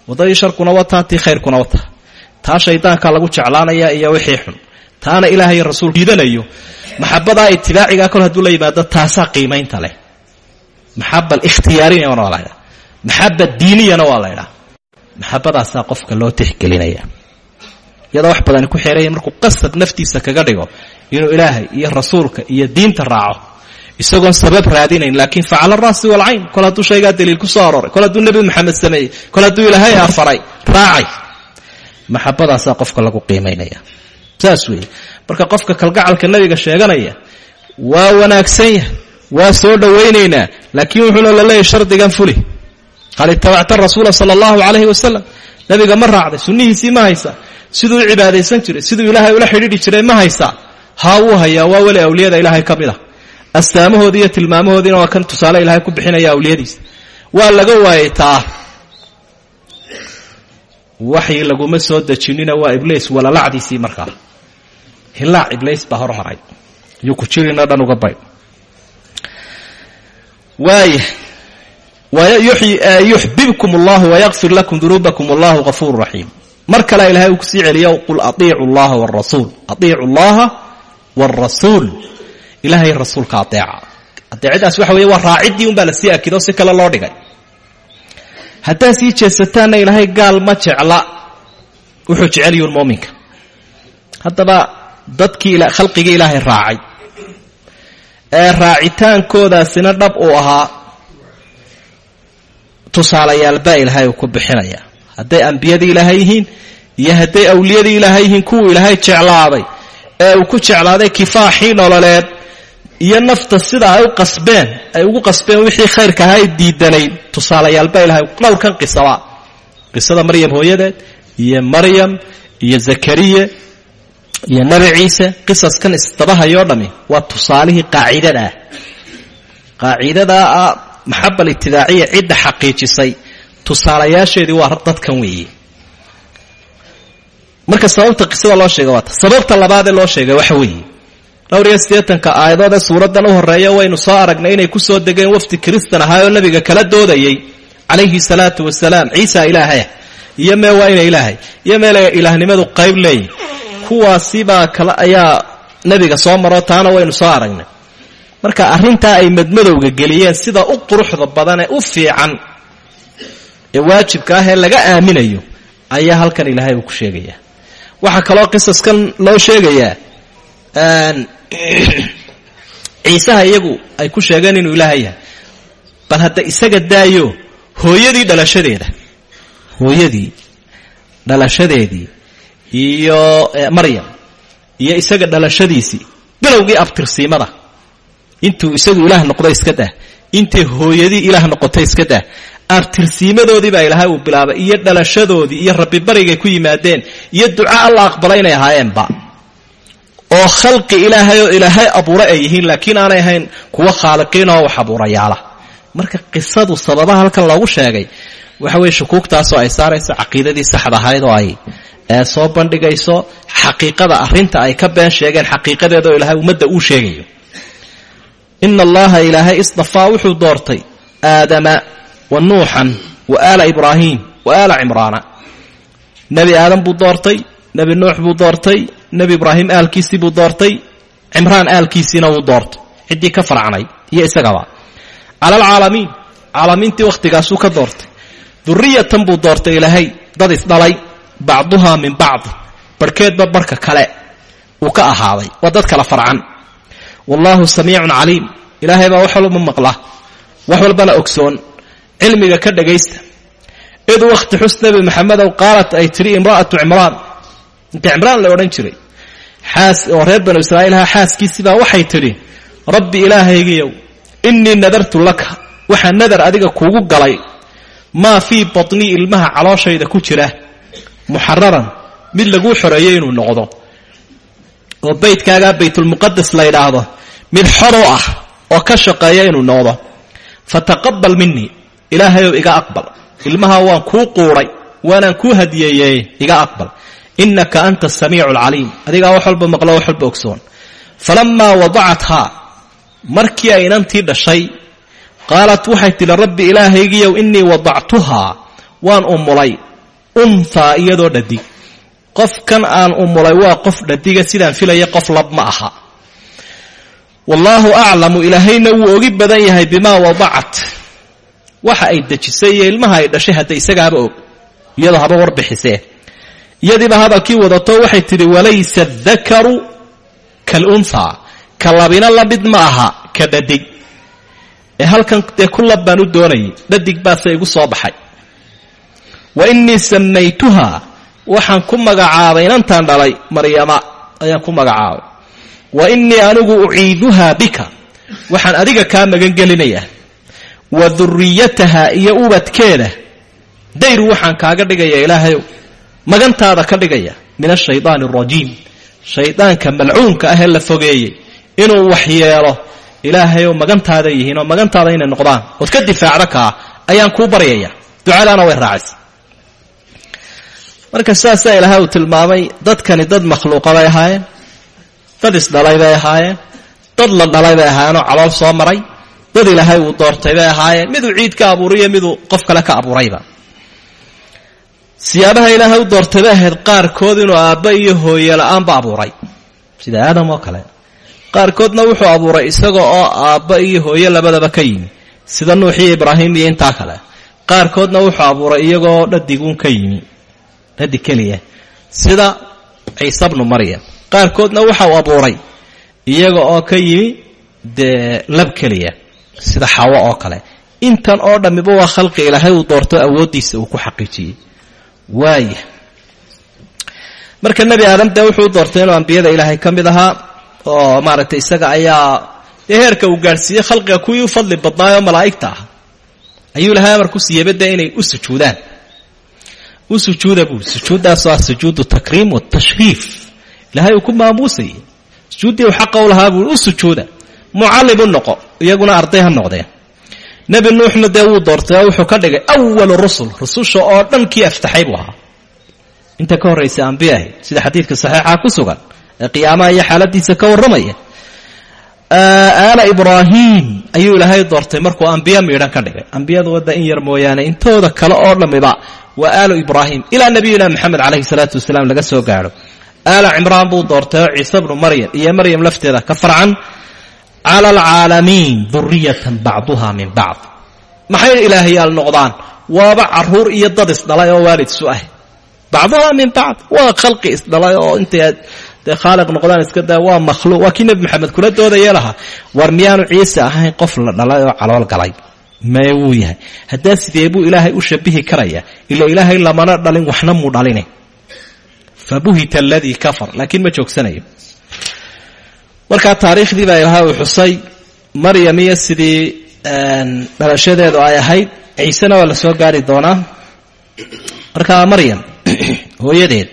waddadii sharkuna wataa tii khayrkuna wataa taa shaydaankaa lagu jeclaanayaa iyo wixii xun taana ilaahay rasuul diidanayo maxabadaa itibaacigaa kol hadduu la yimaado taasaa qiimaynta leh maxaba alikhtiyaariyana waa la ydhaha maxaba diiniyana waa la ydhaha maxabadaasaa qofka loo tixgelinaya iyadoo wax badani ku xeeraya markuu qasab naftiisa kaga dhigo inuu ilaahay iyo rasuulka iyo diinta raaco isagoon sabab raadinayn laakiin facala raasi walcayn kol hadduu shaygaa daliil ku soo arooray kol hadduu nebi maxamed sameeyey kol hadduu ilaahay afaray raacay. Maxabadaasaa qofka lagu qiimaynaya saas marka qofka kalgacalka nebiga sheeganaya waa wanaagsan yahay waa soo dhowaynaynaa laakiin wuxuuna la leeyahy shardigan fuli. Qad itabacta rasuula sala allahu calayhi wasalam nebiga ma raacday sunnihiisii ma haysaa siduu cibaadaysan jiray siduu ilaahay ula xidhiidhi jiray ma haysaa. Haa wuu hayaa waa weli awliyada ilaahay ka ah astaamahoodii iyo tilmaamahoodiina waa kan tusaale ilaahay ku bixinaya awliyadiisa waa laga waayay waxyi laguma soo dejinina waa ibliis walalacdiisii markaa hilaac ibliis baa hormaray yuu ku jirina dhan uga bay. Waaya yuxbibkum allahu wayakfir lakum dunuubakum wallahu gafuuru raxiim mar kale ilahay uu ku sii celiyo qul aiicu llaha wrasuul aiicu llaha wrasuul ilahay rasuulka aeeca adeecadaas waxa wey waa raaciddii un baa la sii akido si kale loo dhigay. Haddaad sii jeesataanna ilaahay gaal ma jecla wuxuu jecelyuun muuminka. Haddaba dadkii khalqigii ilaahay raacay. Ee raacitaankoodaasina dhab uu ahaa tusaalayaal baa ilaahay ku bixinaya. Hadday ambiyadii ilaahay yihiin iyo hadday awliyadii ilaahay yihiin kuwuu ilaahay jeclaaday ee uu ku jeclaaday kifaaxii nololeed iyo nafta sida ay u qasbeen ay ugu qasbeen wixii khayrka ahaa ay diidanayd tusaalayaalba ilahay dhowrkan qisaba qisada maryam hooyadeed iyo maryam iyo zakariya iyo nabi ciise qisaskan isdabahayoo dhami waa tusaalihii qaacidada. Ah qaacidadaa ah maxaba litidaaciya cidda xaqiijisay. Tusaalayaasheedii waa dadkan weeye. Marka sababta qisada loo sheega waata sababta labaadee loo sheegay waxa weeye dhowr iyo siddeetanka aayadood ee suuraddan u horreeya waynu soo aragnay inay ku soo degeen wafdi kiristan ahaayoo nabiga kala doodayay calayhi salaatu wasalaam ciisa ilaahayah iyo mee waa ina ilaahay iyo meele ilaahnimadu qayb leeyihiin kuwaasibaa kale ayaa nebiga soo maro taana waynu soo aragnay. Marka arrintaa ay madmadowga geliyeen sida u quruxda badan ee u fiican ee waajibka ah ee laga aaminayo ayaa halkan ilaahay uu ku sheegayaa. Waxaa kaloo qisaskan loo sheegayaa ciisaha iyagu ay ku sheegeen inuu ilaahay yahay. Bal hadda isaga daayo hooyadii dhalashadeeda. Hooyadii dhalashadeedii iyo maryam iyo isaga dhalashadiisii bilowgii abtirsiimada. Intuu isagu ilaah noqdo iska dah intay hooyadii ilaah noqotay iska dah abtirsiimadoodii baa ilaahay uu bilaabay iyo dhalashadoodii iyo rabbi barigay ku yimaadeen iyo duca alla aqbalay inay ahaayeenba oo khalqi ilaahay oo ilaahay abuura ay yihiin laakiin aanay ahayn kuwa khaaliqiin oo wax abuurayaala. Marka qisadu sababaha halkan loogu sheegay waxa weeye shukuugtaasoo ay saarayso caqiidadii saxda oo ay soo bandhigayso xaqiiqada arrinta ay ka been sheegeen xaqiiqadeeda oo ilaahay ummadda uu sheegayo. Ina allaha ilaahay isdafaa wuxuu doortay aadama wa nuuxan wa aala ibraahiim wa aala cimraana. Nebi aadam buu doortay nebi nuux buu doortay nebi ibraahim aalkiisii buu doortay cimraan aalkiisiina wuu doortay. Ciddii ka farcnay iyo isagaba cala alcaalamiin caalamiintii wakhtigaasuu ka doortay. Duriyatan buu doortay ilaahay dad isdhalay bacduhaa min bacdi barhkeedba barhka kale uu ka ahaaday waa dad kala farcan. Wallaahu samiicun caliim ilaahay baa wax walba maqla wax walbana ogsoon cilmiga ka dhagaysta. Id wakhti xus nebi maxamedow qaalat ay tidhi imra'atu cimraan inta cimraan la odhan jiray. Xaas oo reer banu israa'iilha xaaskiisibaa waxay tidhi rabbi ilaahaygiyow innii nadartu laka waxaa nadar adiga kuugu galay. Maa fii batnii ilmaha calooshayda ku jira. Muxararan mid laguu xoreeyey inuu noqdo. Oo baydkaagaa baytulmuqadas la yidhaahdo mid xoro ah oo ka shaqeeya inuu noqdo. Fataqabal minii ilaahayow iga aqbal. Ilmaha waan kuu quudhay waanaan kuu hadiyeeyey iga aqbal innaka anta asamiicu alcaliim adigaa wax walba maqlo wax walba ogsoon falammaa wadacathaa markii ay inantii dhashay qaalat waxay tidhi rabbi ilaahaygiyow innii wadactuhaa waan umulay unhaa iyadoo dhadig qofkan aan umulay waa qof dhadiga sidaan filaya qof lab ma aha wallaahu aclamu ilaahayna wuu ogi badan yahay bimaa wadacat waxa ay dejisay ilmaha ay dhashay hadda isagaaba og iyadoo haba warbixisee iyadiiba hadalkii wadato waxay tidhi walaysa adakaru kalunhaa ka labina la mid ma aha ka dhadig ee halkan dee ku lab baan u doonayay dhadig baase igu soo baxay. Wa innii samaytuhaa waxaan ku magacaabay inantaan dhalay maryama ayaan ku magacaabay. Wa innii anigu uciiduhaa bika waxaan adiga kaa magangelinayaa wa iyo ubadkeeda dayru waxaan kaaga dhigayaa magantaada ka dhigaya min ashaydaani arajiim shaydaanka malcuunka ah ee la fogeeyey inuu waxyeelo ilaahayow magantaada yihiin oo magantaada inay noqdaan ood ka difaacda kaa ayaan kuu baryaya. Ducadaana way raacaysa. Marka sidaasaa ilaahay uu tilmaamay dadkani dad makhluuqa bay ahaayeen dad isdhalay bay ahaayeen dad la dhalay bay ahaayeenoo calool soo maray dad ilaahay uu doortay bay ahaayeen miduu ciid ka abuuriyo miduu qof kale ka abuurayba siyaabaha ilaahay u doortay bay ahayd qaarkood inuu aabba iyo hooye la'aanba abuuray. Sida aadam oo kale. Qaarkoodna wuxuu abuuray isaga oo aabba iyo hooye labadaba ka yimi. Sida nuux iyo ibraahim iyo intaa kale. Qaarkoodna wuxuu abuuray iyagoo dhadiguun ka yimi. Dhadig keliya. Sida ciise bnu maryam. Qaarkoodna waxau abuuray iyaga oo ka yimi dee lab keliya. Sida xawo oo kale. Intan oo dhammiba waa khalqi ilaahay uu doorto awooddiisa uu ku xaqiijiyey waaya marka nebi aadam dee wuxuu doortay inuu ambiyada ilaahay ka mid ahaa oo maaragtay isaga ayaa dee heerka uu gaadhsiiyey khalqiga kuwii u fadli badnaayoo malaa'igta ah. Ayuu ilahay amar ku siiyeyba dee inay u sujuudaan. U sujuuda buu sujuuddaasoo ah sujuudu takriim watashriif ilahay uu ku maamuusayay sujuuddii u xaqa u lahaa buu u sujuuda. Mucallim u noqo iyaguna arday ha noqdeen nebi nuuxna dee wuu doortay oo wuxuu ka dhigay awalu rusul rususha oo dhan kii aftaxay buu ahaa. Inta ka horraysa ambiya ahayd sida xadiidka saxiixa ku sugan ee qiyaamaha iyo xaaladiisa ka warramaya aala ibraahim ayuu ilaahay doortay markuu ambiya miidhan ka dhigay. Ambiyadu wadda in yar mooyaane intooda kale oo dhammiba waa aalu ibraahim ilaa nabiyina maxamed calayhi salaatu wasalaam laga soo gaadho. Aala cimraan buu doortay oo ciise bnu maryam iyo maryam lafteeda ka farcan cala alcaalamiin duriyatan bacduha min bacd. Maxay ilaahayaal noqdaan? Waaba carruur iyo dad isdhalay oo waalid isu ah bacduha min bacd. Waa khalqi isdhalay oo intay dee khaaliq noqdaan iska daa waa makhluuq. Waa kii nebi maxamed kula doodaya lahaa war miyaanu ciise ahayn qof la dhalay oo calool galay. Mae wuu yahay. Haddaa sidee buu ilaahay u shabihi karaya? Ila ilaahay lamana dhalin waxna muu dhaline? Fa buhita aladii kafar. Laakiin ma joogsanayo markaa taariikhdii baa ilahay uu xusay. Maryam iyo sidii dhalashadeedu ay ahayd. Ciisena waa la soo gaari doonaa. Markaa maryam hooyadeed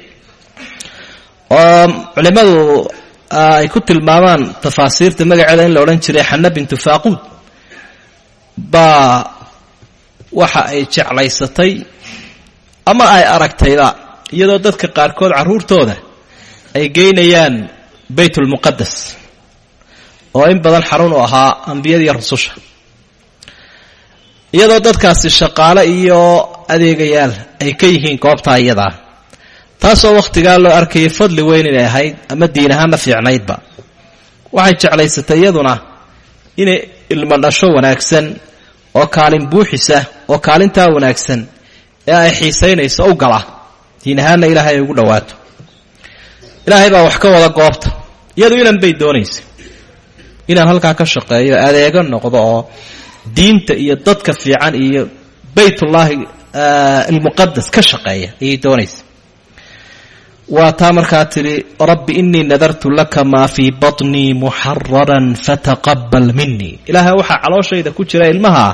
oo culimmadu ay ku tilmaamaan tafaasiirta magaceeda in la odhan jiray xana bintu faaquud baa waxa ay jeclaysatay ama ay aragtayba iyadoo dadka qaarkood carruurtooda ay geynayaan baytulmuqadas oo in badan xarun u ahaa ambiyadiiyo rususha. Iyadoo dadkaasi shaqaale iyo adeegayaal ay ka yihiin goobtaa iyadaa taasoo wakhtigaa loo arkayay fadli weyn inay ahayd ama diin ahaanna fiicnaydba. Waxay jeclaysatay iyaduna inay ilmo dhasho wanaagsan oo kaalin buuxisa oo kaalintaa wanaagsan ee ay xiisaynayso u gala diin ahaanna ilaahay ay ugu dhowaato ilaahay baa wax ka wada goobta iyadu inan bay doonaysa inaan halkaa ka shaqeeyo adeego noqdo oo diinta iyo dadka fiican iyo baytullaahi almuqadas ka shaqeeya. Ayay doonaysa waa taa markaa tidhi rabbi inii nadartu laka maa fii baطnii muxararan fataqabal minii ilaahay waxaa calooshayda ku jira ilmaha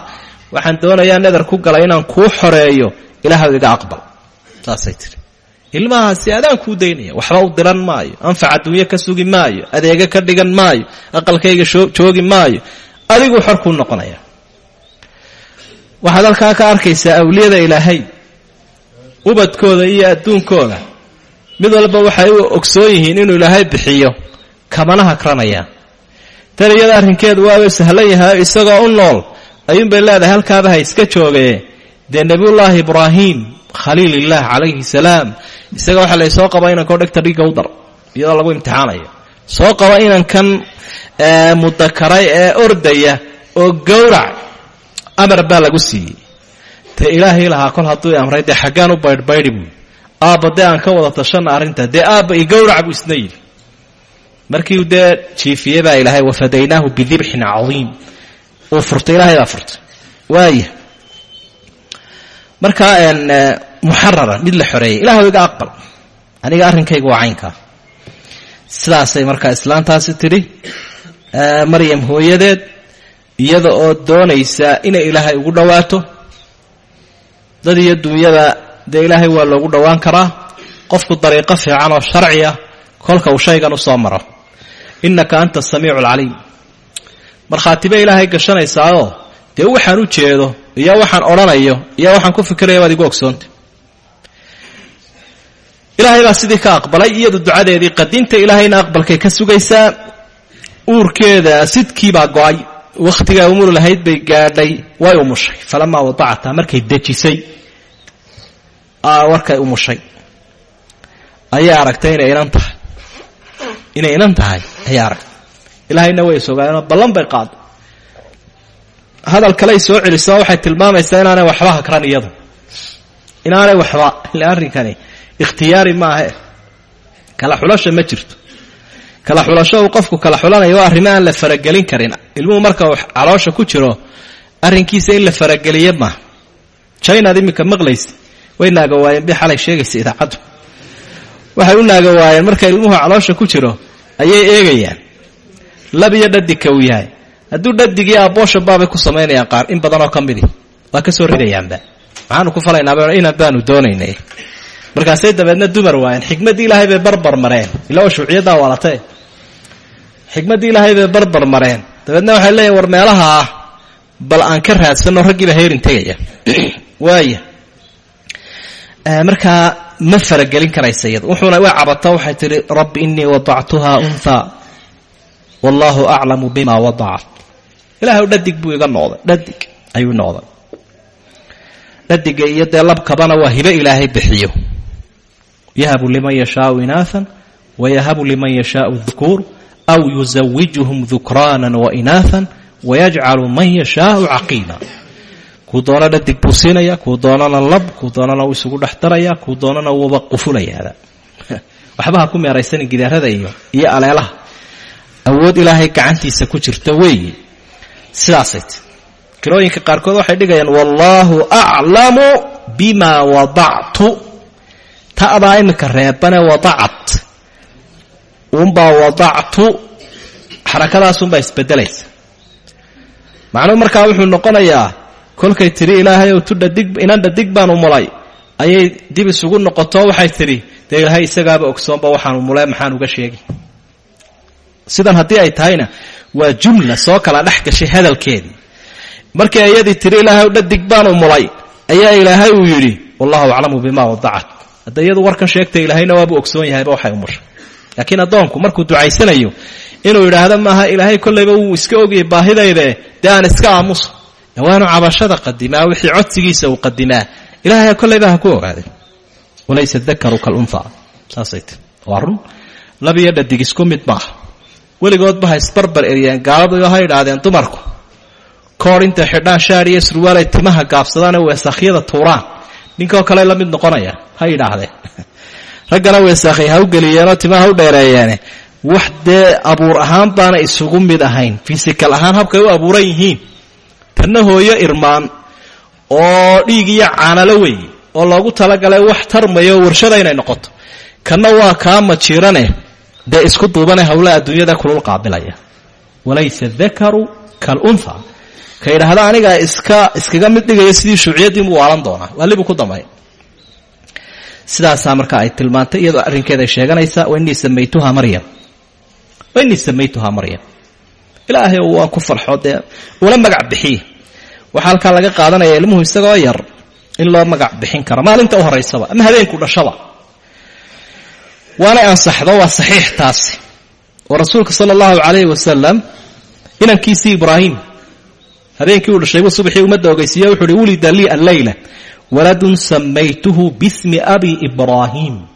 waxaan doonayaa nadar ku galay inaan kuu xoreeyo. Ilaahw iga aqbal. Saasay tihi ilmahaasi adaan kuu daynaya waxba u diran maayo anfac adduunyo ka sugi maayo adeega ka dhigan maayo aqalkayga joogi maayo adiguu xor kuu noqonaya. Waxaad halkaa ka arkaysaa awliyada ilaahay ubadkooda iyo adduunkooda. Mid walba waxay u ogsoon yihiin inuu ilaahay bixiyo kamana hakranayaan tan iyada arrinkeedu waaba sahlan yahay isagoo u nool ayuunbay leedahay halkaaba ha iska joogee. Dee nebiyullaahi ibraahim khaliilillaah calayhi salaam isaga waxaa la soo qaba inanko dhegta dhiigga u dar iyadoo lagu imtixaanayo. Soo qaba inankan mudakaray ee ordaya oo gowrac amar baa lagu siiyey. Te ilaahay lahaa kol hadduu amray dee xaggaan u baydhbaydhi buui aabba dee aan ka wada tashanna arrinta dee aabba i gowrac buu isna yidhi. Markiiu dee jiifiye baa ilaahay wafadaynaahu bidibxin cadiim. Uu furtay ilaahay baa furtay. Waaya markaa muxararan mid la xoreeyay ilaahw iga aqbal. Aniga arrinkayga waa caynkaa sidaasay markaa islaantaasi tidhi maryam hooyadeed iyada oo doonaysa inay ilaahay ugu dhowaato dad iyo duunyada dee ilaahay waa loogu dhowaan karaa. Qofku dariiqo fiican oo sharci ah kolka uu shaygan u soo maro. Innaka anta asamiicu alcaliim markhaatiba ilaahay gashanaysaayoo dee waxaan u jeedo iyo waxaan odhanayo iyo waxaan ku fikiraya waad igu ogsoonta ilaahay baa sidii ka aqbalay iyadu ducadeedii qadinta ilaahayna aqbalkay ka sugaysaa uurkeeda sidkiibaa go'ay wakhtigaa umur lahayd bay gaadhay way umushay falamaa wadacata markay dejisay warkay umushay ayay aragtay inay inan tahay. Inay inan tahay ayay aragtay. Ilaahayna way sogaayeenoo ballan bay qaaday hadal kaley soo celiso waxay tilmaamaysaa inaanay waxba hakran iyadu. Inaanay waxba ila arrinkani ikhtiyaari maahe kala xulasha ma jirto. Kala xulasho uu qofku kala xulanayo waa aan la faragelin karin. Ilmuhu marka uu caloosha ku jiro arrinkiisa in la farageliye maaha jinaad iminka maqlaysa way naaga waayeen bay xalay sheegaysa idaacaddu. Waxay u naaga waayeen marka ilmuhu caloosha ku jiro ayay eegayaan. Lab iyo dhadika uu yahay hadduu dhadigii abooshan baabay ku samaynayaan qaar in badanoo ka midi. Waa ka ridayaanba. Maxaanu ku falaynaaba inan baanu doonaynay. Markaasay dabeedna dumar waayeen. Xikmaddii ilaahay bay barbar mareen. Ila oo walate xikmaddii ilaahay bay barbar mareen. Dabeedna waxay leeyihiin war meelaha ah bal aan ka raadsanno raggiiba heerin tegaya. Waaya markaa ma faragelin karaysa iyadu. Wuxuuna way cabata waxay tihi rabbi inii wadactuhaa unthaa wallaahu aclamu bima wadacat ilahay dhadig buu iga noqday dhadig ayuu noqday dhadiga iyo dee labkabana waa hibe ilaahay bixiyo. Yahabu liman yashaau inaathan wayahabu liman yashaau dukuur aw yuzawijuhum dukraanan wainaathan wayajcalu man yashaau caqiima kuu doona dhadig buu siinaya kuu doonana lab kuu doonana uu isugu dhex daraya kuu doonana wuuba qufulayaada. Waxba ku meeraysanin gidaarada iyo iyo aleelaha. Awood ilaahay gacantiisa ku jirta weeye sidaasay ti kirooyinka qaarkood waxay dhigayaan wallaahu aclamu bima wadactu ta'daa iminka reebane wadacat uunbaa wadactu xarakadaasunbaa isbedelaysa. Macnuhu markaa wuxuu noqonayaa kolkay tidhi ilaahay ow tu dhadig inan dhadig baanu mulay. Ayay dib isugu noqoto waxay tidhi dee ilaahay isagaaba ogsoonba waxaanu mule maxaan uga sheegi sidan haddii ay tahayna waa jumla soo kala dhex gashay hadalkeedii markii iyadii tidhi ilaahay dhadig baanu mulay ayaa ilaahay uu yidhi wallahu aclamu bima wadacat hadda iyadu warkan sheegtay ilaahayna waabuu ogsoon yahayba waxay umushay laakiin addoonku markuu ducaysanayo inuu yidhaahdo maaha ilaahay kollayba wuu iska ogiyay baahidaydae dee aan iska aamuso. Waanu cabashada qadimaa wixii codsigiisa uu qadimaa. Ilaahay kollayba ha ku ogaaday. Walaysa dakaru kalunha saasay waa run. Labiyo dhadig isku mid maaha weligoodba ha isbarbar eryeen gaaladu ha idhaahdeen dumarku. Koor intay xidhaan shaar iyo surwaalay timaha gaabsadaane weesakhyada tuuraan. Ninkoo kale la noqonaya ha idhaahdeen raggana weesaakhay ha u geliyeenoo timaha u dheereeyeene. Wax dee abuur ahaan baana isugu mid ahayn. Fisikal ahaan habkay u abuuran yihiin. Tanna hooyo irmaan oo dhiig iyo caanalo weeye oo loogu talagalay wax tarmayo warshada inay noqoto. Kanna waa kaa majiirane dee isku duubane howlaha adduunyada kulul qaabilaya. Walaysa dakaru kalunha ka yidhaahda anigaa iska iskaga mid dhigaya sidii shuuciyadii mu waalan doonaa. Waalibuu ku damay sidaasaa marka ay tilmaantay iyadoo arrinkeeda ay sheeganaysaa wainii samaytuha maryam. Wainii samaytuhaa maryam. Ilaahay waan ku farxo dee ula magac bixiye waxaa halkaa laga qaadanaya ilmuhu isagoo yar in loo magac bixin karo. Maalinta u horaysaba ama habeenku dhashaba waanay ansaxdo waa saxiix taasi. Oo rasuulka sala allahu calayhi wasalam inankiisii ibraahim. Habeenkii uu dhashaybu subaxii ummadda ogeysiiye wuxu uhi wulida lii alleyla waladun samaytuhu bismi abi ibraahim.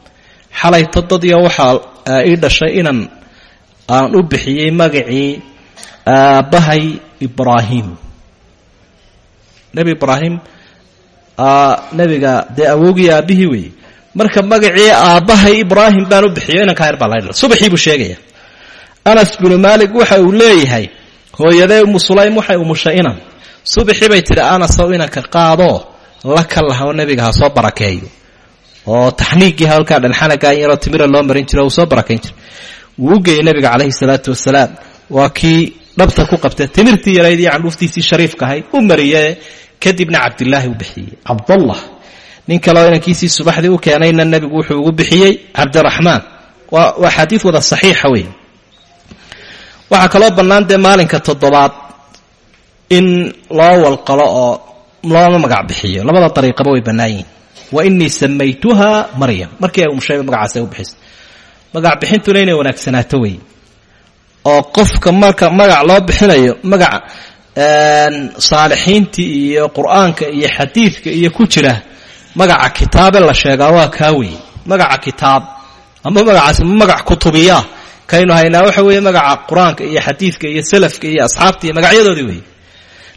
Xalay todadiyo waxaa ii dhashay inan aan u bixiyey magacii aabbahay ibraahim. Nebi ibraahim nebiga dee awowgii aabbihii weeye marka magacii aabbahay ibraahim baan u bixiyo inanka yar baa la subaxii buu sheegaya. Anas binu maalik waxa uu leeyahay hooyadee umu sulaym waxay umushay inan subaxii bay tidhi anasow inanka qaadoo la ka lahaoo nebiga ha soo barakeeyo. Oo taxniigii halkaa dhanxanagaa yaroo timira loo marin jiro uu soo barakayn jira wuu geeyey nebiga calayhi salaatu wasalaam. Waa kii dhabta ku qabtay. Timirtii yarayd iyo candhuuftiisii shariifka ahayd u mariye kadibna cabdilaahi u bixiyey. Cabdallah nin kaleoo inankiisii subaxdii u keenayna nebigu wuxuu ugu bixiyey cabdiraxmaan. Waa xadiid wada saxiixa wey waxaa kaloo bannaan dee maalinka toddobaad in loo walqalo oo looma magac bixiyo. Labada dariiqaba way bannaan yihiin wa inii samaytuha maryam. Markii ay umushay magacaas u bixisay magac bixintuna inay wanaagsanaato wey oo qofka marka magac loo bixinayo magac saalixiintii iyo qur'aanka iyo xadiidka iyo ku jira magaca kitaabe la sheegaa waa kaa weeye. Magaca kitaab ama magacaas magac kutubiya kaynu haynaa waxa weeye magaca qur'aanka iyo xadiidka iyo salafka iyo asxaabta iyo magacyadoodii weeye.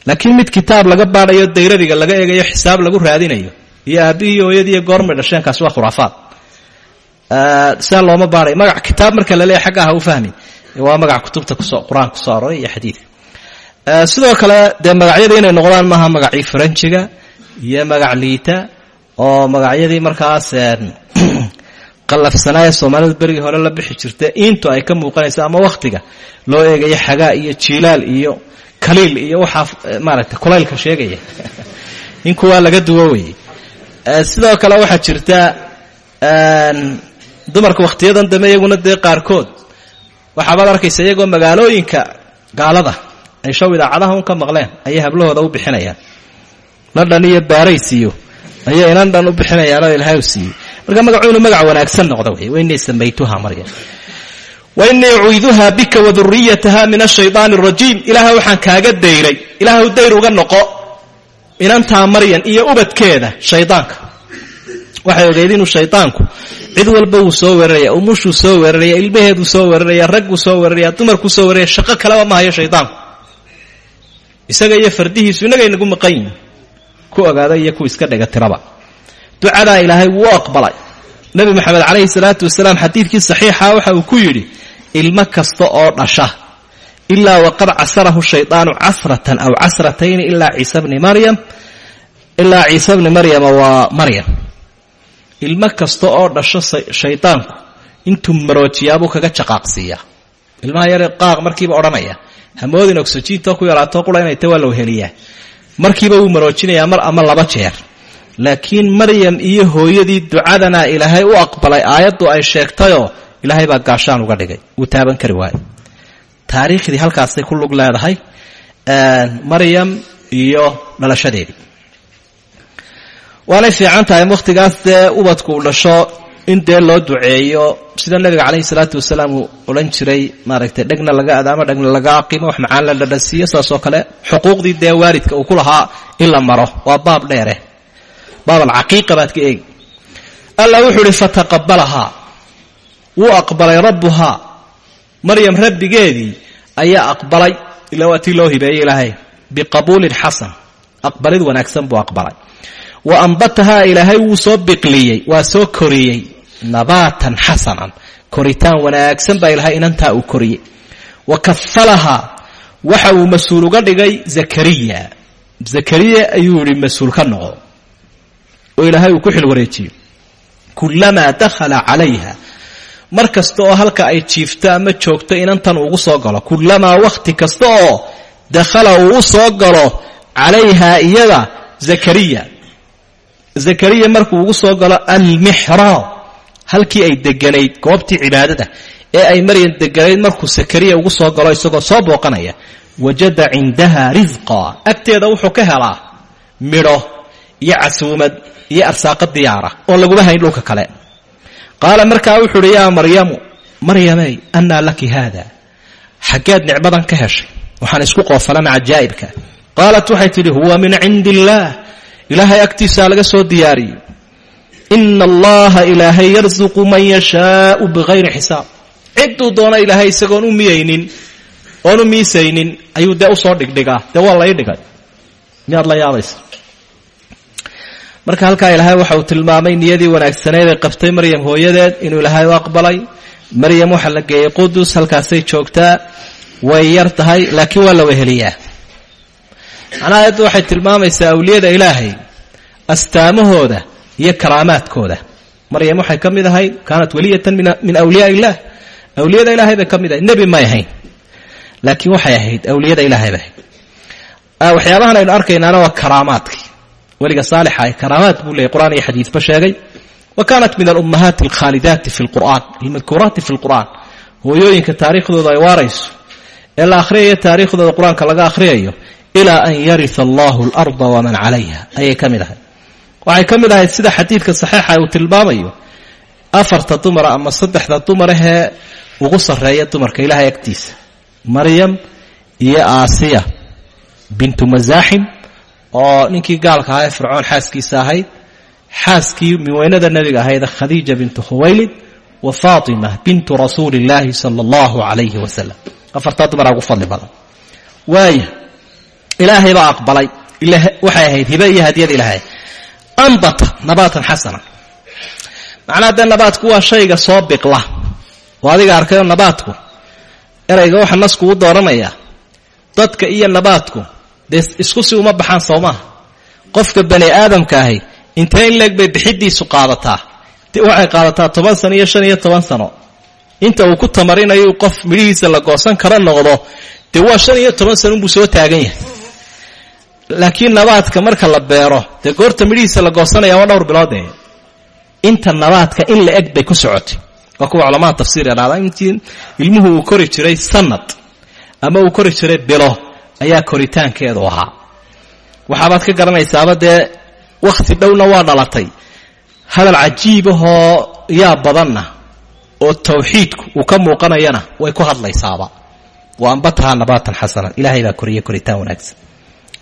Laakiin mid kitaab laga baadhayo dayradiga laga eegayo xisaab lagu raadinayo iyo hooyadii iyo goormay dhasheenkaasi waa khuraafaad. Sidaa looma baadhayo magac kitaab marka la xagga ha u fahmi waa magac kutubta ku soo qur'aanka ku soo aroray iyo xadiidka. Sidoo kale dee magacyada inay noqdaan maaha magacii faranjiga iyo magac liita oo magacyadii markaas qallafsanaaye soomaalida berigii hore la bixi jirta intu ay ka muuqanayso ama wakhtiga loo eegayo xagaa iyo jiilaal iyo kaliil iyo waxaa maaragtay kulaylka sheegaya. In kuwaa laga duwo weye sidoo kale waxaa jirta dumarka wakhtiyadan dambe iyaguna dee qaarkood. Waxaabaad arkaysa iyagoo magaalooyinka gaalada ay show idaacadaha un ka maqleen ayay hablahooda u bixinayaan. London iyo baarays iyo ayay london u bixinayaan oo ilaahay u siiyey. Marka magacu magac wanaagsan noqdo wey wainii samaytuha maryam wainii uciiduha bika waduriyataha min ashayطaan اrajiim ilaahay waxaan kaaga dayray ilaahw dayr uga noqo inantaa maryan iyo ubadkeeda shaydaanka waxay ogeyd inuu shaydaanku cid walba wuu soo weeraraya umushuu soo weeraraya ilmaheeduu soo weeraraya ragguu soo weeraraya dumarkuu soo weeraraya shaqo kaleba ma hayo shaydaanku isaga iyo fardihiisu innagay nagu maqan yihiin ku ogaada iyo ku iska dhega tiraba. Ducadaa ilaahay wuu aqbalay. Nebi moxamed calayhi salaatu wasalaam xadiidkii saxiixa waxa uu ku yidhi ilmo kasta oo dhasha ilaa waqad casarahu shaydaanu casratan aw casratayni ilaa ciisa bni maryam ilaa ciise bni maryama waa maryam. Ilmo kasta oo dhasho shaydaanku intuu maroojiyaabuu kaga jaqaaqsiiyaa ilmaha yare qaaq markiiba odhanaya hamoodin oxyjiinto ku yaraato qura inay ta waa heliyaa markiiba wuu maroojinayaa mar ama laba jeer. Laakiin maryam iyo hooyadii ducadana ilaahay u aqbalay aayaddu ay sheegtayoo ilaahay baa gaashaan uga dhigay. Wuu taaban kari waayo taariikhdii halkaasay ku lug leedahay maryam iyo dhalashadeedii. Waanay fiican tahay wakhtigaas dee ubadku uu dhasho in dee loo duceeyo sida nabiga calayhi salaatu wasalaam uu odhan jiray maaragtay dhegna laga adaamo dhegna laga aqimo wax macaan la dhadhansiiyo saasoo kale xuquuqdii dee waalidka uu ku lahaa in la maro. Waa baab dheere. Baab alcaqiiqa baad ka eegi alla wuxuu ihi fataqabalahaa wuu aqbalay rabbuhaa maryam rabbigeedii ayaa aqbalay. Ilaa waa tii loo hibeeyey ilaahay. Biqabuulin xasan. Aqbalid wanaagsan buu aqbalay. Wa ambatahaa ilaahay wuu soo biqliyey. Waa soo koriyey nabaatan xasanan koritaan wanaagsan baa ilaahay inantaa uu koriyey wa kafalahaa waxa uu mas'uul uga dhigay zakariya zakariya ayuu yihi mas'uul ka noqo oo ilaahay uu ku xil wareejiyo kulamaa dakhala calayha mar kasta oo halka ay jiifto ama joogto inantan ugu soo galo kulamaa wakhti kasta oo dakhala uu u soo galo calayha iyada zakariya zakariya markuu ugu soo galo almixraab halkii ay deganayd goobtii cibaadada ee ay maryam deganayd markuu zakariya ugu soo galo isagoo soo booqanaya wajada cindaha risqa agteeda wuxuu ka helaa midho iyo casuumad iyo arsaaqo diyaara oon laguma hayn dhulka kale. Qaala markaa wuxuu uhi yaa maryamu maryamey annaa laki haada? Xaggeed nicmadan ka heshay. Waxaan isku qoofalana cajaa'ibka qaalat waxay tidhi huwa min cindi illaah ilaahay agtiisaa laga soo diyaariyey ina allaha ilaahay yarsuqu man yashaau bikayri xisaab cidduu doona ilaahay isagoon u miyaynin oon u miisaynin ayuu dee u soo dhigdhigaa. Dee waa lai dhigay? Miyaad la yaabaysa marka halkaa ilaahay waxa uu tilmaamay niyadii wanaagsaneed ee qabtay maryam hooyadeed inuu ilaahay u aqbalay. Maryam waxaa la geeyey qudus halkaasay joogtaa. Way yar tahay laakiin waa la weheliyaa. Macnaha ayaddu waxay tilmaamaysaa awliyada ilaahay. Astaamahooda iyo karaamaadkooda. Maryam waxay ka mid ahayd kaanat weliyatan min awliyaa illah awliyada ilaahay bay ka mid ahayd nebi may ahayn laakiin waxay ahayd awliyada ilaahay bay. Ahayd waxyaabahan aynu arkaynaana waa karaamaadkii. Weliga saalixa ay karaamaad buu leeyay qur'aan iyo xadiidba sheegay wa kaanat min alummahaati alkhaalidaati fi lqur'aan almadkuuraati fi lqur'aan hooyooyinka taariikhdooda ay waarayso ee la akhriyayo taariikhdooda qur'aanka laga akhriyayo ilaa an yarisa allahu alarda waman calayha. Ayay ka mid ahay waxay ka mid ahayd sida xadiidka saxiixa uu tilmaamayo. Afarta dumara ama saddexda dumarahee ugu sarreeya dumarka ilaahay agtiisa. Maryam iyo aasiya bintu masaaxim oo ninkii gaalka ahaa ee fircoon xaaskiisa ahayd. Xaaskii miweynada nebiga ahayd khadiija bintu khuwaylid wa faatima bintu rasuuli sala allahu calayhi wasalam afartaa dumaraa ugu fadli badan. Waaya ilaahay baa aqbalay. Waxay ahayd hibe iyo hadiyad ilaahay ambata nabaatan xasana. Macnaha dee nabaadku waa shayga soo biqla oo adiga arkayo nabaadku erayga waxa nasku u dooranayaa dadka iyo nabaadku dee isku si uma baxaan soo maaha. Qofka bani aadamka ahi intee in leeg bay bixidiisu qaadataa? Waxay qaadataa toban sano iyo shan iyo toban sano. Inta uu ku tamarinayo qof midhihiisa la goosan karo noqdo dee waa shan iyo toban sana unbuu soo taagan yahay laakiin nabaadka marka la beero dee goorta midhihiisa la goosanaya waa dhowr bilood ee inta nabaadka in la eg bay ku socotay. Waa kuwa culamada tafsiir idhahda intii ilmuhu uu kori jiray sanad ama uu kori jiray bilo ayaa koritaankeedu ahaa. Waxaabaad ka garanaysaaba dee wakhti dhowna waa dhalatay. Hadal cajiibahoo yaa badanna oo tawxiidku uu ka muuqanayana way ku hadlaysaaba wa ambatahaa nabaatan xasanan. Ilaahay baa koriye koritaan wanaagsan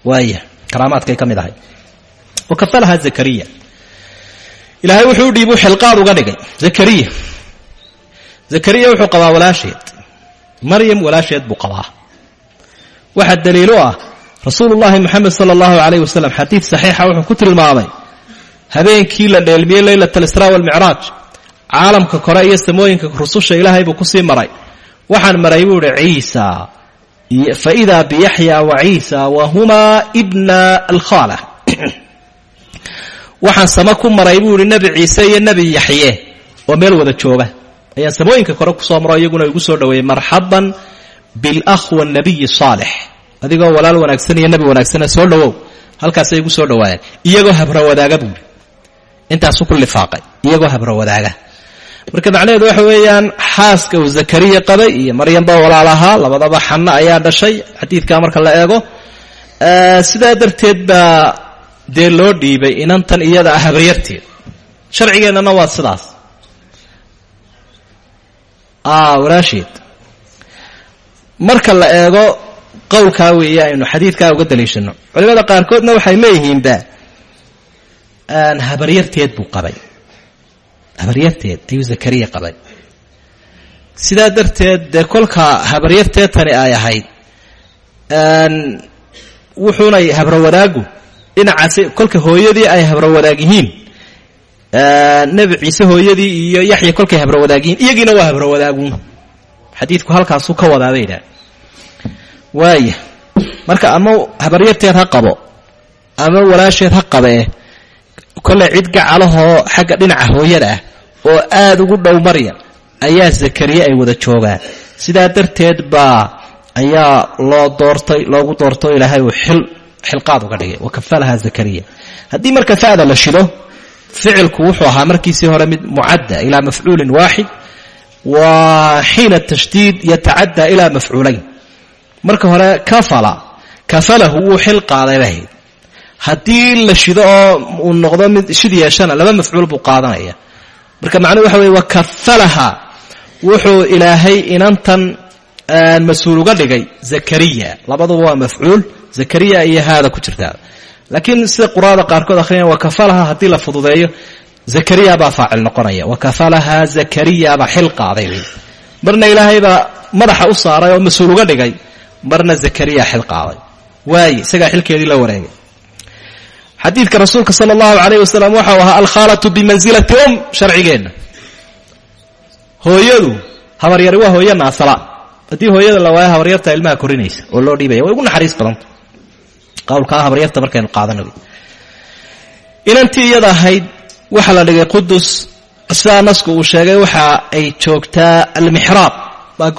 waaya karaamaadkay ka mid ahay. Wa kafalahaa zakariya. Ilaahay wuxuu dhiibu xilqaad uga dhigay. Zakariya. Zakariya wuxuu qabaa walaasheed. Maryam walaasheed buu qabaa. Waxaa daliilo ah rasuulullaahi moxamed sala allahu calayh wasalam xadiid saxiixa wuxuu ku tilmaamay habeenkii la dheelmiyey leylat alisraa walmicraaj caalamka kore iyo samooyinka rususha ilaahay buu ku sii maray. Waxaan maray buu ihi ciisa wa ciisa wa humaa ibna alkhaala waxaan sama ku maray buu ihi nebi ciise iyo nebi yaxye oo meel wada jooga. Ayaan samooyinka kore ku soo maro iyaguna igu soo dhoweeyey marxaban bilakhwa nabiyi saalix adigoo walaal wanaagsan iyo nebi wanaagsana soo dhowow halkaasay igu soo dhowaayeen iyagoo habra wadaaga buuri intaasu ku lifaaqay. Iyagoo habra wadaaga marka macnaheedu waxa weeyaan xaaska uu zakariya qabay iyo maryam baa walaal ahaa labadaba xanno ayaa dhashay xadiidkaa marka la eego. Sidaa darteed baa dee loo dhiibay inantan iyada ah habaryarteed sharcigeennana waa sidaas. Walaasheed marka la eego qowlkaa weeye aynu xadiidkaa uga daliishano culimada qaarkoodna waxay leeyihiinba habaryarteed buu qabay habaryarteed ayuu zakariya qabay. Sidaa darteed dee kolka habaryarteed tani ay ahayd wuxuunay habrawadaaggu dhinacaasi kolka hooyadii ay habrawadaag yihiin nebi ciise hooyadii iyo yaxya kolkay habrawadaag yihiin iyagiina waa habrawadaagun xadiidku halkaasuu ka wadaa bay idhaha waaya marka ama habaryarteed ha qabo ama walaasheed ha qabee kolley cid gacalahoo xagga dhinaca hooyada ah oo aada ugu dhow maryam ayaa zakariya ay wada joogaan. Sidaa darteed baa ayaa loo doortay loogu doortay oo ilaahay uu xil xilqaad uga dhigay. Wa kafalaha zakariya. Haddii marka fa'da la shido ficilku wuxuu ahaa markiisii hore mid mucadda ilaa mafcuulin waaxid wa xiina tashdiid yatacaddaa ilaa mafcuulayn marka hore kafala kafalahu wuu xil qaaday bahayd haddii la shido oo uu noqdo mid shid yeeshana laba mafcuul buu qaadanaya. Marka macnuhu waxa weye wakafalaha wuxuu ilaahay inantan mas'uul uga dhigay zakariya. Labaduba waa mafcuul zakariya iyo haada ku jirtaa. Laakiin sida quraada qaarkood akhriyan wakafalaha haddii la fududeeyo zakariya baa faacil noqonaya. Wakafalaha zakariya baa xil qaaday. Marna ilaahay baa madaxa u saaray oo mas'uul uga dhigay marna zakariya xil qaaday. Waaye isagaa xilkeedii la wareegay xadiidka rasuulka sala allahu calayh wasalam waxau ahaa alkhaalatu bimansilati um sharcigeenna. Hooyadu habaryari waa hooyo naasala haddii hooyada la waayo habaryarta ilmaha korinaysa oo loo dhiibaya way ugu naxariis badanta qowlkaa habaryarta markaynu qaadana inantii iyada ahayd waxaa la dhigay qudus sidaa nasku uu sheegay waxa ay joogtaa almixraab baa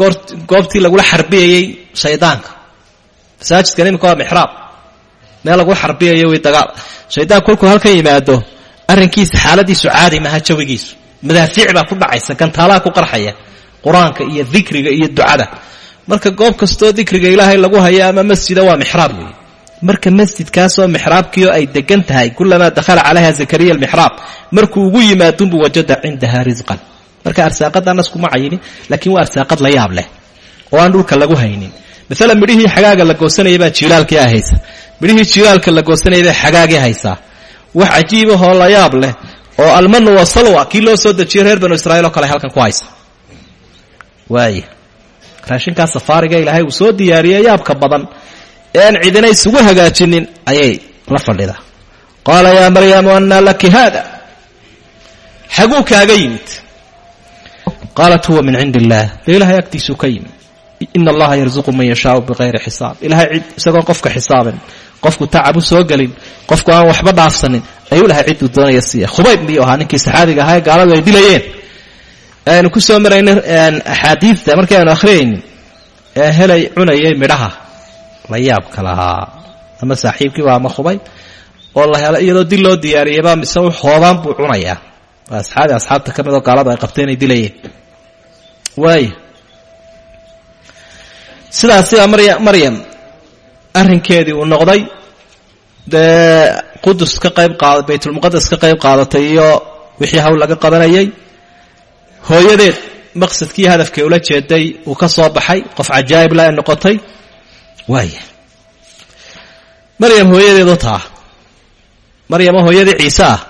goobtii lagula xarbiyayey shaydaanka masaajidkan imika waa mixraab meel lagula xarbiyayo way dagaal. Shaydaan kolkuu halkan yimaado arrinkiisa xaaladiisu caadi maaha jawigiisu. Madaafiic baa ku dhacaysa gantaalaha ku qarxaya qur'aanka iyo dikriga iyo ducada. Marka goob kastoo dikriga ilaahay lagu hayo ama masjida waa mixraab weeye marka masjidkaasoo mixraabkiio ay degan tahay kulamaa dakhala calayha zakariya almixraab markuu ugu yimaadunbuu wajada cindaha risqan marka arsaaqada naskuma cayinin laakiin waa arsaaqad la yaab leh oo aan dhulka lagu haynin. Maalan midhihii xagaaga la goosanaya baa jiilaalkii a haysa midhihii jiilaalka la goosanaya bay xagaagii haysaa wax cajiibahoo la yaab leh oo almanu wasalwa kii loo soo dejiyey reer banu israiil oo kale halkan ku haysa. Waaya raashinkaa safaariga ilaahay uu soo diyaariyey yaabka badan ee aan cidina isugu hagaajinin ayay la fadhidaa qaala yaa maryamu annaa laki haada? Xaguu kaaga yimid. Qaalat huwa min cindi illaah ilahay agtiisuu ka yimid ina allaha yarzuqu man yashaau bikayri xisaab ilahay isagoon qofka xisaabin qofku tacabu soo gelin qofku aan waxba dhaafsanin ayuu ilahay cidduu doonaya siiya khubayb miyuu ahaa ninkii saxaabiga ahaa gaaladu ay dilayeen. Aynu ku soo marayna axaadiidta markii aynu akhriyaynin ee helay cunayay midhaha. La yaabka lahaa. Ama saaxiibkiiba ama khubay oo la helo iyadoo dil loo diyaariyayba mise hoobaan buu cunayaa. Waa asxaabi asxaabta ka mid oo gaalada ay qabtay inay dilayeen. Waaya sidaasiba marya maryam arrinkeedii uu noqday. Dee qudus ka qayb qaada baytulmuqadas ka qayb qaadatay iyo wixii hawl laga qabanayay hooyadeed maqsadkii hadafkay ula jeeday uu ka soo baxay qof cajaa'ib la ay noqotay. Waaya maryam hooyadeedu taa. Maryama hooyadii ciise ah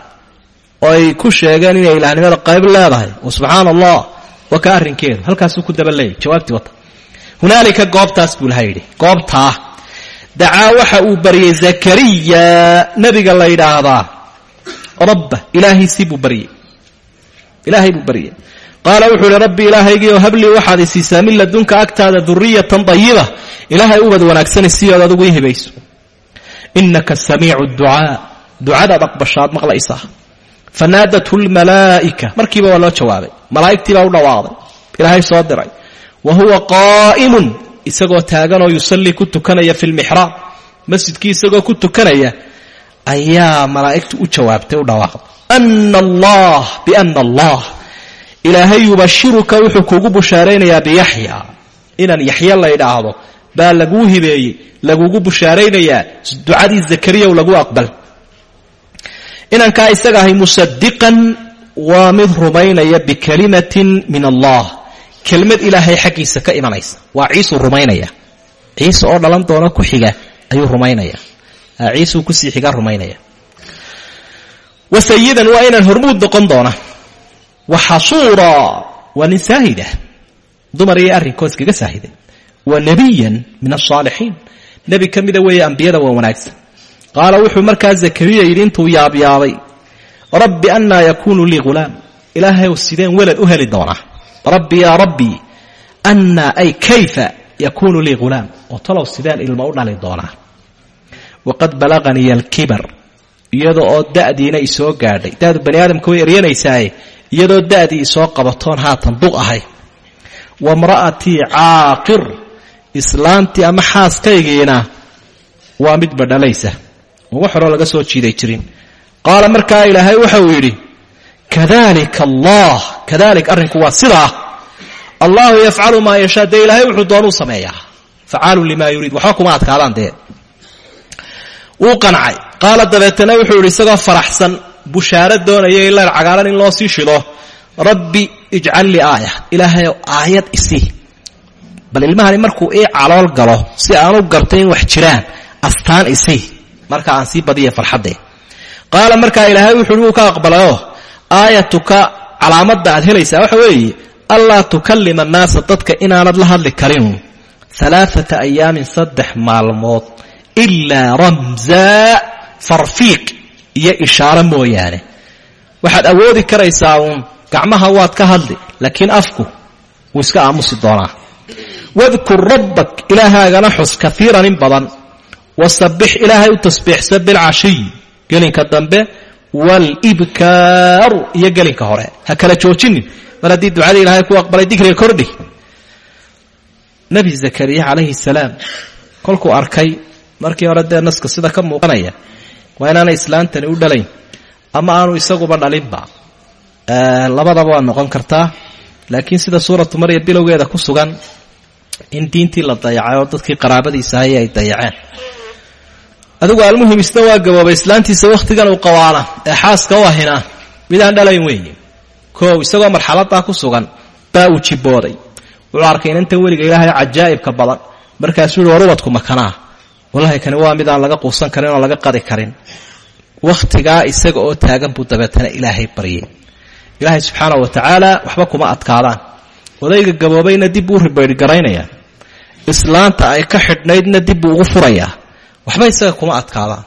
oo ay ku sheegeen inay ilaahnimada qayb leedahay. Oo subxaana allah waa arrinkeedu. Halkaasuu ku daba leeyay jawaabtii wata hunaalika goobtaas buu laha yidhi goobtaa dacaa waxa uu baryay zakariya nebiga la yidhaahdaa. Rabba ilaahiisii buu baryey ilaahay buu baryey qaala wuxuu ihi rabbi ilaahaygiioo hablii waxaad isiisaa min ladunka agtaada duriyatan dayiba ilaahay ubad wanaagsani si ood adigu ii hibayso inaka samiicu ducaa ducadaad aqbashaad maqlaysaa. Fanaadathu lmalaa'ika. Markiiba waa loo jawaabay. Malaa'igtii baa u dhawaaqday. Ilaahay soo diray wa huwa qaa'imun isagoo taaganoo yusallii ku tukanaya fi lmixraab masjidkii isagoo ku tukanaya ayaa malaa'igtu u jawaabtay u dhawaaqday ana allah biana allah ilaahay yubashiruka wuxuu kuugu bushaaraynayaa biyaxya inaan yaxya la ydhaahdo baa laguu hibeeyey lagugu bushaaraynayaa ducadii zakariyaw lagu aqbal inankaa isaga ahay musadiqan waa mid rumaynaya bikalimatin min allah kelmad ilaahay xaggiisa ka imanaysa. Waa ciisuu rumaynaya. Ciise oo dhalan doona ku xiga ayuu rumaynaya. Ciisuu ku sii xiga rumaynaya. Wa sayidan waa inaan hormuud noqon doona. Wa xasuura waa nin saahida dumar iyo arrinkood iskaga saahiday wa nebiyan min asaalixiin nebi ka mida weeye ambiyada waa wanaagsan. Qaala wuxuu markaa zakariya yidhi intuu yaabyaabay rabbi annaa yakuunu lii ghulaam ilaahayow sideen welad u heli doonaa rabbi yaa rabbii annaa ay kayfa yakuunu lii ghulaam oo talow sideen ilmo u dhali doonaa. Waqad balaqaniya alkibar iyadoo oo da'diina isoo gaadhay. Da'du bani aadamka way eryanaysaaye iyadoo da'dii isoo qabatoon haatan duq ahay. Wamra'atii caaqir islaantii ama xaaskaygiina waa mid badhalaysa oo wax horoo laga soo jiiday jirin. Qaala markaa ilaahay waxa uu yidhi kadalika allah kadalik arrinku waa sidaa allahu yafcalu maa yashaa dee ilaahay wuxuu doonuu sameeyaa facaalu limaa yuriid waxba kuma adkaadaan dee wuu qancay qaala dabeetana wuxuu yidhi faraxsan bushaaro doonaya ilaan cagaaran in loo sii shido rabbi ijcal lii aaya ilaahayow aayad isii bal ilmahani markuu ii calool galo si aanu garto in wax jiraan astaan isii marka aan sii badiya farxaddee qaala markaa ilaahay wuxuuhi wuu ka aqbalayoo aayatuka calaamadda aad helaysaa waxa weeye allaa tukallima annaasa dadka inaanad la hadli karin. Alaaata ayaamin saddex maalmood ilaa ramzaa farfiiq iyo ishaaro mooyaane. Waxaad awoodi karaysaa uun gacmaha waad ka hadli laakiin afku wuu iska aamusi doonaa. Wadkur rabbak ilaahaagana xus kaiiran in badan. Wasabbix ilaahay u tasbiixsa bilcashiy gelinka dambe waalibkaaru iyo gelinka hore ha kala joojinin mar haddii ducadii ilaahay ku aqbalay dikriga kordhi nebi zakariya calayhi salaam kolkuu arkay markii hore dee naska sida ka muuqanaya waa inaanay islaantani u dhalayn ama aanu isaguba dhalinba labadaba waa noqon kartaa laakiin sida suuratu maryam bilowgeeda ku sugan in diintii la dayacay oo dadkii qaraabadiisa ahay ay dayaceen adigu almuhim isna waa gaboobay islaantiisa wakhtigan uu qawaana ee xaaska u ahina midaan dhalayn weeye koow isagoo marxaladaa ku sugan baa uu jibooday wuxuu arkay inantan weliga ilaahay cajaa'ibka badan markaasuu yihi war ubadku makanaa wallahi kani waa midaan laga quusan karin oo laga qadi karin. Wakhtigaa isaga oo taagan buu dabeetana ilaahay baryay. Ilaahay subxaana wa tacaala waxba kuma adkaadaan. Odayga gaboobayna dib buu ribaydhgaraynaya islaanta ay ka xidhnaydna dib buu ugu furayaa waxba isaga kuma adkaadaan.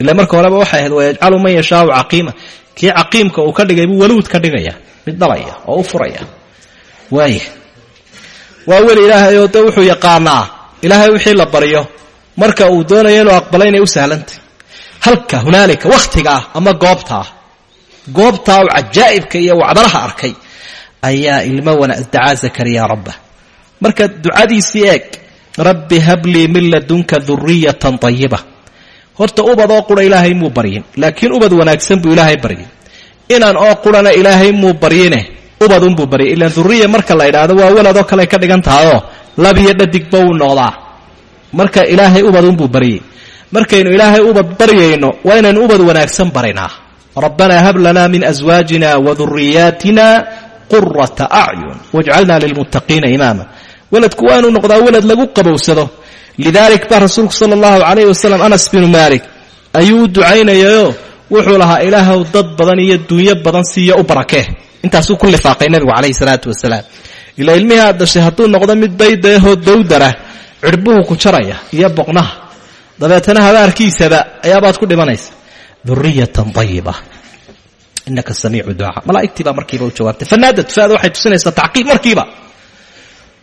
Ila marka horeba waxay ahayd wayajcalu man yashaau caqiima. Kii caqiimka uu ka dhigay buu waluud ka dhigaya mid dhalaya oo u furaya. Waaya waa weli ilaahay oo de wuxuu yaqaanaa ilaahay wixii la baryo marka uu doonayo inuu aqbalo inay u sahlantay halka hunaalika wakhtigaa ama goobtaa goobtaa u cajaa'ibka iyo wacdaraha arkay ayaa ilmo wana dacaa zakariya rabba. Marka ducadiisii eeg rabbi hablii min ladunka duriyatan tayiba horta ubad oo qura ilaahay muu baryin laakiin ubad wanaagsan buu ilaahay baryay inaan oo qurana ilaahay muu baryine ubadunbuu baryay ilaan duriya marka la idhaahdo waa waladoo kale ka dhigan tahayoo labiyo dhadigba wuu noqdaa. Marka ilaahay ubadunbuu baryay markaynu ilaahay ubad baryayno waa inaynu ubad wanaagsan baraynaa rabbanaa hab lanaa min aswaajina wa qurata acyun wajcalnaa lilmuttaqiina imaama weladku waa inuu noqdaa welad lagu qabowsado. Lidaalik baa rasuulku sala allahu calayhi wasalam anas binu maalik ayuu u ducaynayayo wuxuu lahaa ilaahow dad badan iyo dunyo badan siiyo u barakee intaasuu ku lifaaqay nebigu calayhi salaatu wasalaam. Ilaa ilmihii aad dhashay hadduu noqdo mid daydaahoo dawdara cirbuhu ku jaraya iyo boqnaha dabeetana habaarkiisaba ayaabaad ku dhimanaysa. Duriyatan ayiba inaka samiicu ducaa. Malaa'igtii baa markiiba u jawaabtay. Fanaadad faada waxay tusinaysaa tacqiib markiiba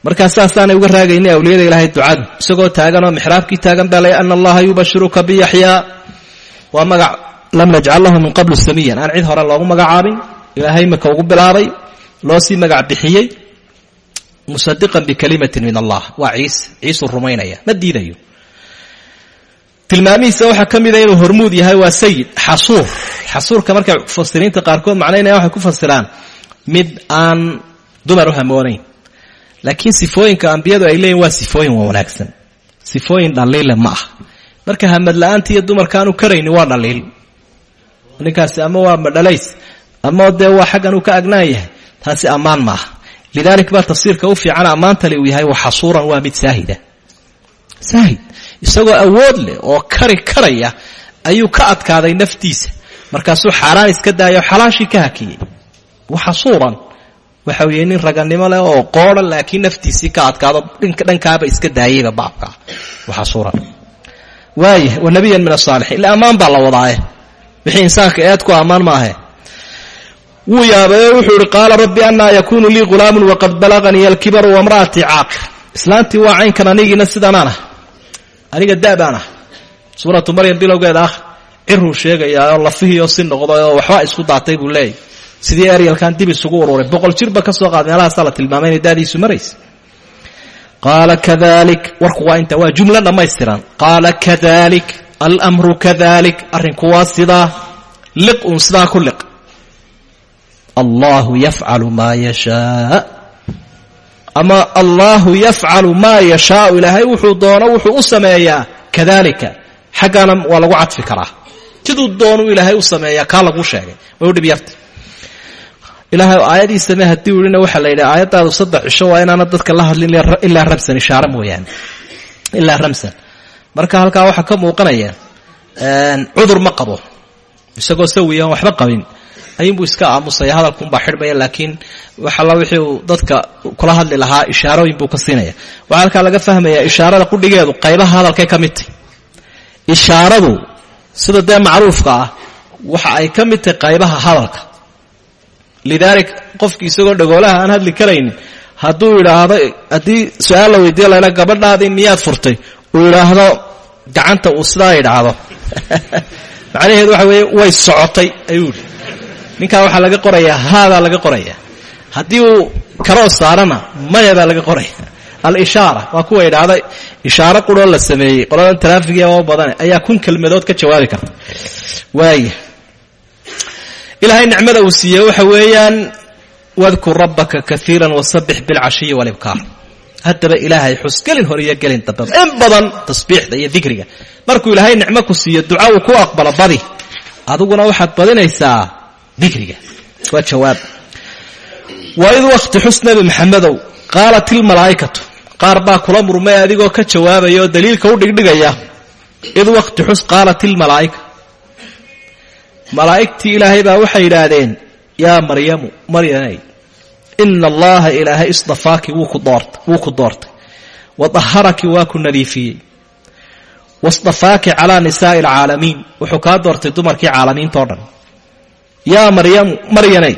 markaa saasaanay uga raagaynay awliyada ilaahay ducadu isagoo taaganoo mixraabkii taagan baa lay ana allaha yubashiruka biyaxyaa magac lam najcal lahu min qablu samiyan. Aan cid hore loogu magacaabin ilaahay maka ugu bilaabay loo sii magac bixiyey musadiqan bikalimatin min allah. Waa ciise ciisuu rumaynaya ma diidayo. Tilmaamihiisa waxaa ka mida inuu hormuud yahay waa sayid xasuur. Xasuurka markay mufasiriinta qaarkood macnaynaya waxay ku fasiraan mid aan dumar u hamoonayn laakiin sifooyinka ambiyadu ay leeyihiin waa sifooyin wanaagsan. Sifooyin dhaliile ma ah. Marka hamad la'aanta iyo dumarka aanu karayni waa dhaliil. Ninkaasi ama waa madhalays ama dee waa xaggan uu ka agnaan yahay taasi ammaan maaha lidaalik baa tafsiirka u fiican ammaantale uu yahay waxasuuran waa mid saahida. Saahid. Isagoo awood leh oo kari karaya ayuu ka adkaaday naftiisa. Markaasuu xaaraan iska daayo xalaashii ka hakiyey. Waxasuuran waxa weeye nin raganimo leh oo qoodhan laakiin naftiisii ka adkaado dhankaaba iska daayayba baabkaa waxasuuran waaya wa nabiyan min asaalixiin ila ammaan baa la wadaaye. Wixii insaanka eed ku ammaan maahe wuu yaabaye wuxuu ihi qaala rabbi annaa yakuunu lii ghulaamun waqad balaganii alkibaru wamra'atii caaqir. Islaantii waa caynkan anigiina sidanaan ah. Aniga da-baan ah. Suuratu maryam bilowgeeda ah ciruu sheegayaa oo lafihii oo si noqday oo waxba isku daatay buu leeyahy sidii eryalkan dib isugu ururay boqol jirba ka soo qaad meelahaasaa la tilmaamay inay daadiisu maraysa qaala kadalik. Warku waa inta waa jumlo dhammaystiran. Qaala kadalik. Almru kadalik. Arrinku waa sidaa. Liq uun sidaa ku liq. Allahu yafcalu maa yashaa. Ama allahu yafcalu maa yashaau ilaahay wuxuu doono wuxuu u sameeyaa. Kadalika. Xaggaana waa lagu cadfi karaa. Siduu doonuu ilaahay u sameeyaa kaa laguu sheegay. Way u dhib yarta ilaahay aayadii samee haddii u hina waxaa la yidhi aayaddaadu saddex cisho waa inaana dadka la hadlin ilaa ramsan ishaare mooyaane. Ilaa ramsan. Marka halkaa waxaa ka muuqanaya cudur ma qabo. Isagoo sawiya waxba qabin. Ayuunbuu iska aamusaya hadalkunbaa xidhmaya laakiin waxalla wixii dadka kula hadli lahaa ishaarooyin buu ka siinaya. Waxaa halkaa laga fahmayaa ishaarada qudhigeedu qaybaha hadalkay ka mid tahy ishaaradu sida dee macruufka ah waxa ay ka mid tahay qaybaha hadalka lidaalik qofki isagoo dhagoolaha aan hadli karaynin hadduu idhaahdo haddii su'aal la weydiiya layla gabadhaadii miyaad furtay uu idhaahdo gacanta uu sidaa idhaahdo macnaheedu waxa weeye way socotay ayuu ihi ninkaa waxaa laga qorayaa haadaa laga qoraya haddii uu karoo saarana maya baa laga qoraya alishaara waa kuwa idhaahda ishaaro quroo la sameeyey qoladan taraafigiya oo badane ayaa kun kelmadood ka jawaabi karta. Waaya ilaahay nicmada uu siiyey waxa weeyaan wadkur rabbaka kaiira wasabbix bilcashiyi walibkaar haddaba ilaahay xus gelin hor iyo gelin dambe in badan tasbiixda iyo dikriga. Markuu ilaahay nicmo ku siiyo duca uu ku aqbalo badi. Adiguna waxaad badinaysaa dikriga. Waa jawaab. Waa id wakti xus nebi maxamedow qaalat ilmalaa'ikatu qaar baa kula murmay adigoo ka jawaabaya oo daliilka u dhigdhigaya id wakti xus qaalat ilmalaa'ika malaa'igtii ilaahay baa waxay yidhaahdeen yaa maryamu maryanay ina allaha ilaahay isdafaaki wuu ku doortay wa daharaki waa ku nadiifiyey. Wasdafaaki calaa nisaa'i alcaalamiin wuxuu kaa doortay dumarkii caalamiinta o dhan. Yaa maryamu maryanay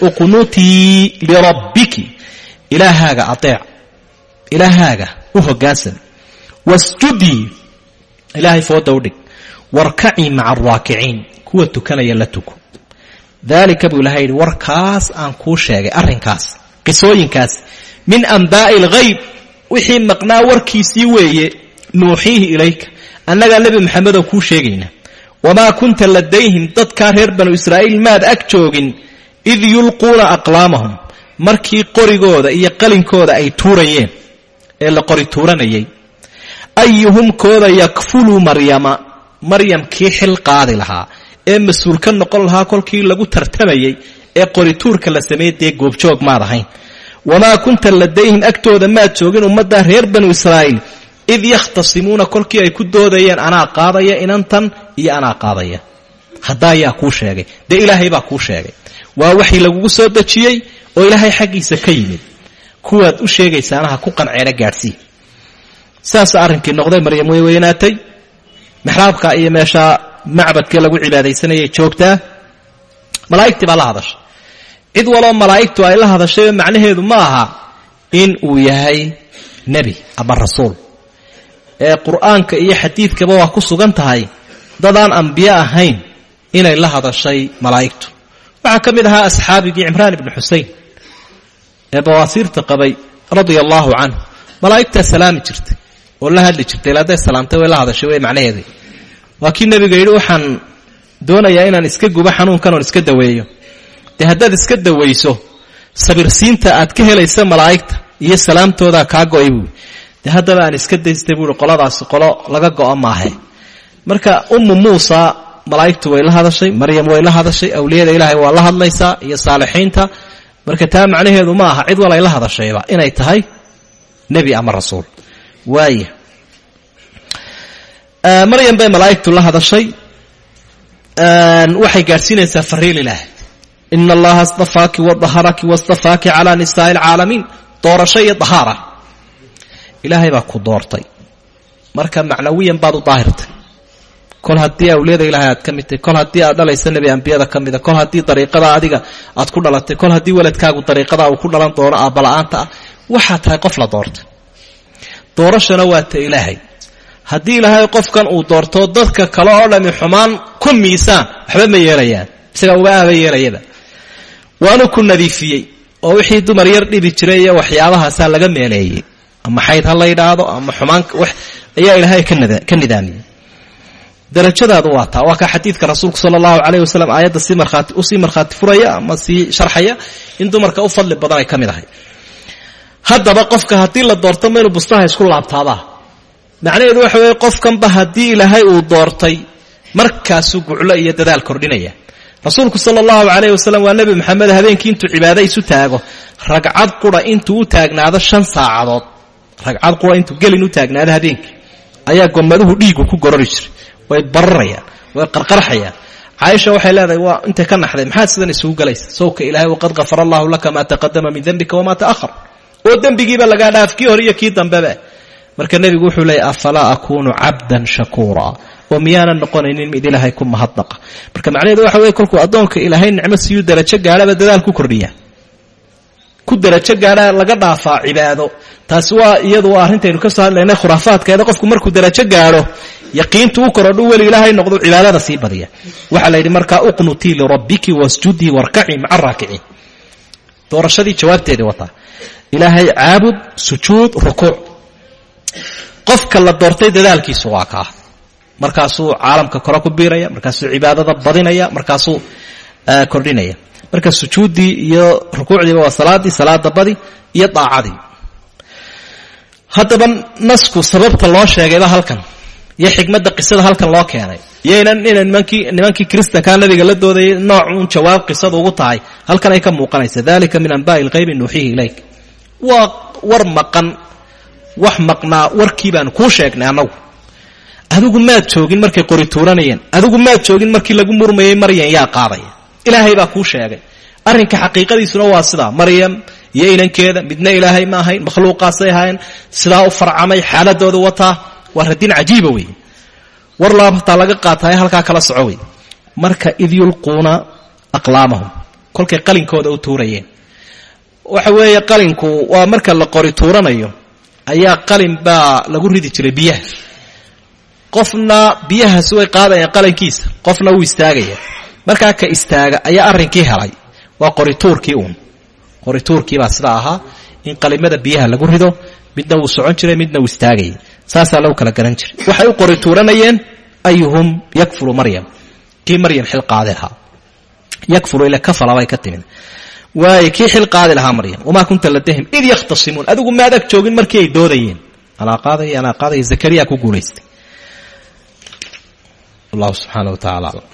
uqnutii lirabbiki ilaahaaga adeec ilaahaaga u hoggaansan wasjudii ilaahay fooda u dhig warkacii maca alraakiciin kuwa tukanaya la tuko. Daalika buu ilahay yidhi warkaas aan kuu sheegay arrinkaas qisooyinkaas. Min ambaa'i alghayb wixii maqnaa warkiisii weeye nuuxiihi ilayka. Annagaa nebi maxamedoo kuu sheegayna. Wamaa kunta ladayhim dadkaa reer banu israa'iil maad ag joogin id yulquuna aqlaamahum. Markii qorigooda iyo qalinkooda ay tuurayeen ee la qori tuuranayay ayuhum kooda yakfulu maryama maryam kii xil qaadi lahaa ee mas'uul ka noqon lahaa kolkii lagu tartamayay ee qorituurka la sameeyey dee goobjoog maad ahayn wamaa kunta ladayhim agtooda maad joogin ummadda reer banu israa'iil id yakhtasimuuna kolkii ay ku doodayeen anaa qaadaya inantan iyo anaa qaadaya. Haddaa yaa kuu sheegay dee ilaahay baa kuu sheegay. Waa waxii lagugu soo dejiyey oo ilaahay xaggiisa ka yimid. Kuwaad u sheegaysaana ha ku qanceena gaadhsii saasa arrinkii noqday maryam weynaatay mixraabka iyo meeshaa macbadkii lagu cibaadaysanayay joogtaa malaa'igtii baa la hadashay cid waloo malaa'igtu ay la hadashayoo macnaheedu ma aha in uu yahay nebi ama rasuul ee qur'aanka iyo xadiidkaba waa ku sugan tahay dadaan ambiye ahayn inay la hadashay malaa'igtu waxaa ka mid ahaa asxaabigii cimraan ibnu xusein ee bawaasiirta qabay radia allaahu canhu malaa'igtaa salaami jirtay oo la hadli jirtay hadday salaamtay way la hadashay way macnaheedii waa kii yidhi waxaan doonayaa inaan iska gubo xanuunkan oon iska daweeyo. Dee haddaad iska dawayso sabirsiinta aad ka helaysa malaa'igta iyo salaamtoodaa kaa go'ay buui dee haddaba aan iska daystay buuhi qoladaasi qolo laga go'o maahe. Marka ummu muusa malaa'igtu way la hadashay maryam way la hadashay awliyada ilaahay waa la hadlaysaa iyo saalixiinta. Marka taa macnaheedu ma cid walay la hadashayba inay tahay nebi ama rasuul waaya maryam bay malaa'igtu la hadashay. Waxay gaadhsiinaysaa fariil ilaahay ina allaha astafaaki wadaharaki wastafaaki calaa nisaa'i alcaalamiin doorasho iyo dahaara. Ilaahay baa ku doortay. Marka macnawiyan baad u daahirtay. Kol haddii awliyada ilaahay aad ka mid tahay kol haddii aad dhalaysa nebi ambiyada ka mida kol haddii dariiqada adiga aad ku dhalatay kol haddii weladkaagu dariiqada uu ku dhalan doono aabbala-aanta ah waxaa tahay qof la doortay doorashana waa ta ilaahay. Haddii ilaahay qofkan uu doorto dadka kale oo dhami xumaan ku miisaan waxba ma yeelayaan. Isagaa uga aaba yeelayaba waanu ku nadiifiyey oo wixii dumar yar dhibi jiray iyo waxyaabahaasaa laga meeleeyey. Ama xayd ha la yidhaahdo ama xumaan ayaa ilaahay ka nidaamiyey. Darajadaadu waa taa. Waa ka xadiidka rasuulku sala allahu calayh wasalam aayadda sii marhaati u sii markhaati furaya ama sii sharxaya in dumarka u fadli badan ay ka mid ahay haddaba qofka haddii la doorto ma inuu bustaha isku laabtaabaa? macnaheedu waxa weeye qofkanba haddii ilaahay uu doortay markaasuu guclo iyo dadaal kordhinaya. Rasuulku sala allahu calayh wasalam waa nebi maxamed habeenkii intuu cibaado isu taago ragcad qura intuu u taagnaado shan saacadood. Ragcad qura intuu gelin u taagnaado habeenkii. Ayaa gomaduhu dhiigu ku gorori jiray. Way bararayaan way qarqarxayaan. Caaisha waxay leedahay waa intay ka naxday? Maxaad sidan isugu galaysa? Sawka ilaahay waqad kafara allahu laka maa taqadama min dembika wamaa ta'ahar oo dembigiiba lagaa dhaaf hore iyo kii dambeba marka nebigu wuxuu leeyay afalaa akuunu cabdan shakuura? oo miyaanan noqonaynin mid ilaahay ku mahadnaqa. Marka macnaheedu waxa weye kolkuu addoonka ilaahay nicmo siiyuu darajo gaadhaba dadaal ku kordhiya. Ku darajo gaadha laga dhaafaa cibaado. Taasi waa iyadu waa arrintaynu ka soo hadlaynay khuraafaadkeeda. Qofku markuu darajo gaadho yaqiintu u korodhu weli ilaahay noqdo cibaadada sii badiya. Waxaa la yidhi markaa uqnutii lirabbiki wasjudii warkacii maca araakiciin doorashadii jawaabteedii wataa ilaahay caabud sujuud rukuuc qofka la doortay dadaalkiisu waa kaa. Markaasuu caalamka kore ku biiraya markaasuu cibaadada badinaya markaasuu kordhinaya. Marka sujuuddii iyo rukuucdiiba waa salaaddii salaada badi iyo daacadii. Haddaba nasku sababta loo sheegayba halkan iyo xikmadda qisada halkan loo keenay. Iyaynan ina nimankii nimankii kristankaa nabiga la doodayay nooc uun jawaab qisada ugu tahay. Halkan ay ka muuqanaysa dalika min anba'i lqaybi nuuxihi ilayk. Waa war maqan wax maqnaa warkii kuu sheegnay annagu. Adigu maad joogin markay qori tuuranayeen. Adigu maad joogin markii lagu murmayay maryam yaa qaadaya. Ilaahay baa kuu sheegay. Arrinka xaqiiqadiisuna waa sidaa. Maryam iyo inankeeda midna ilaahay ma ahayn makhluuqaasay ahayn sidaa u farcamay xaaladooda wataa waa radin cajiiba wey war laab hataa laga qaataay halkaa kala soco wey marka id aqlaamahum. Kolkay qalinkooda u tuurayeen. Waxa weeye qalinku waa marka la qori tuuranayo ayaa qalin baa lagu ridi jiray biyaha. Qofna biyahaasi way qaadayaan qalinkiisa qofna wuu istaagaya. Markaa ka istaaga ayaa arrinkii helay. Waa qorituurkii uun. Qorituurkii baa sidaa ahaa in qalimada biyaha lagu rido midna wuu socon jiray midna wuu istaagayay saasaa lagu kala garan jiray. Waxay u qori tuuranayeen ayuhum yakfulu maryam. Kii maryam xil qaadi lahaa. Yakfulu ila kafala bay ka timid. Waaye kii xil qaadi lahaa maryam wamaa kunta ladahim id yakhtasimuun adigu maad joogin markii ay doodayeen. Anaa qaadaya anaa qaadaya zakariya ku guulaystay. Wallahu subxaana wa tacala aclam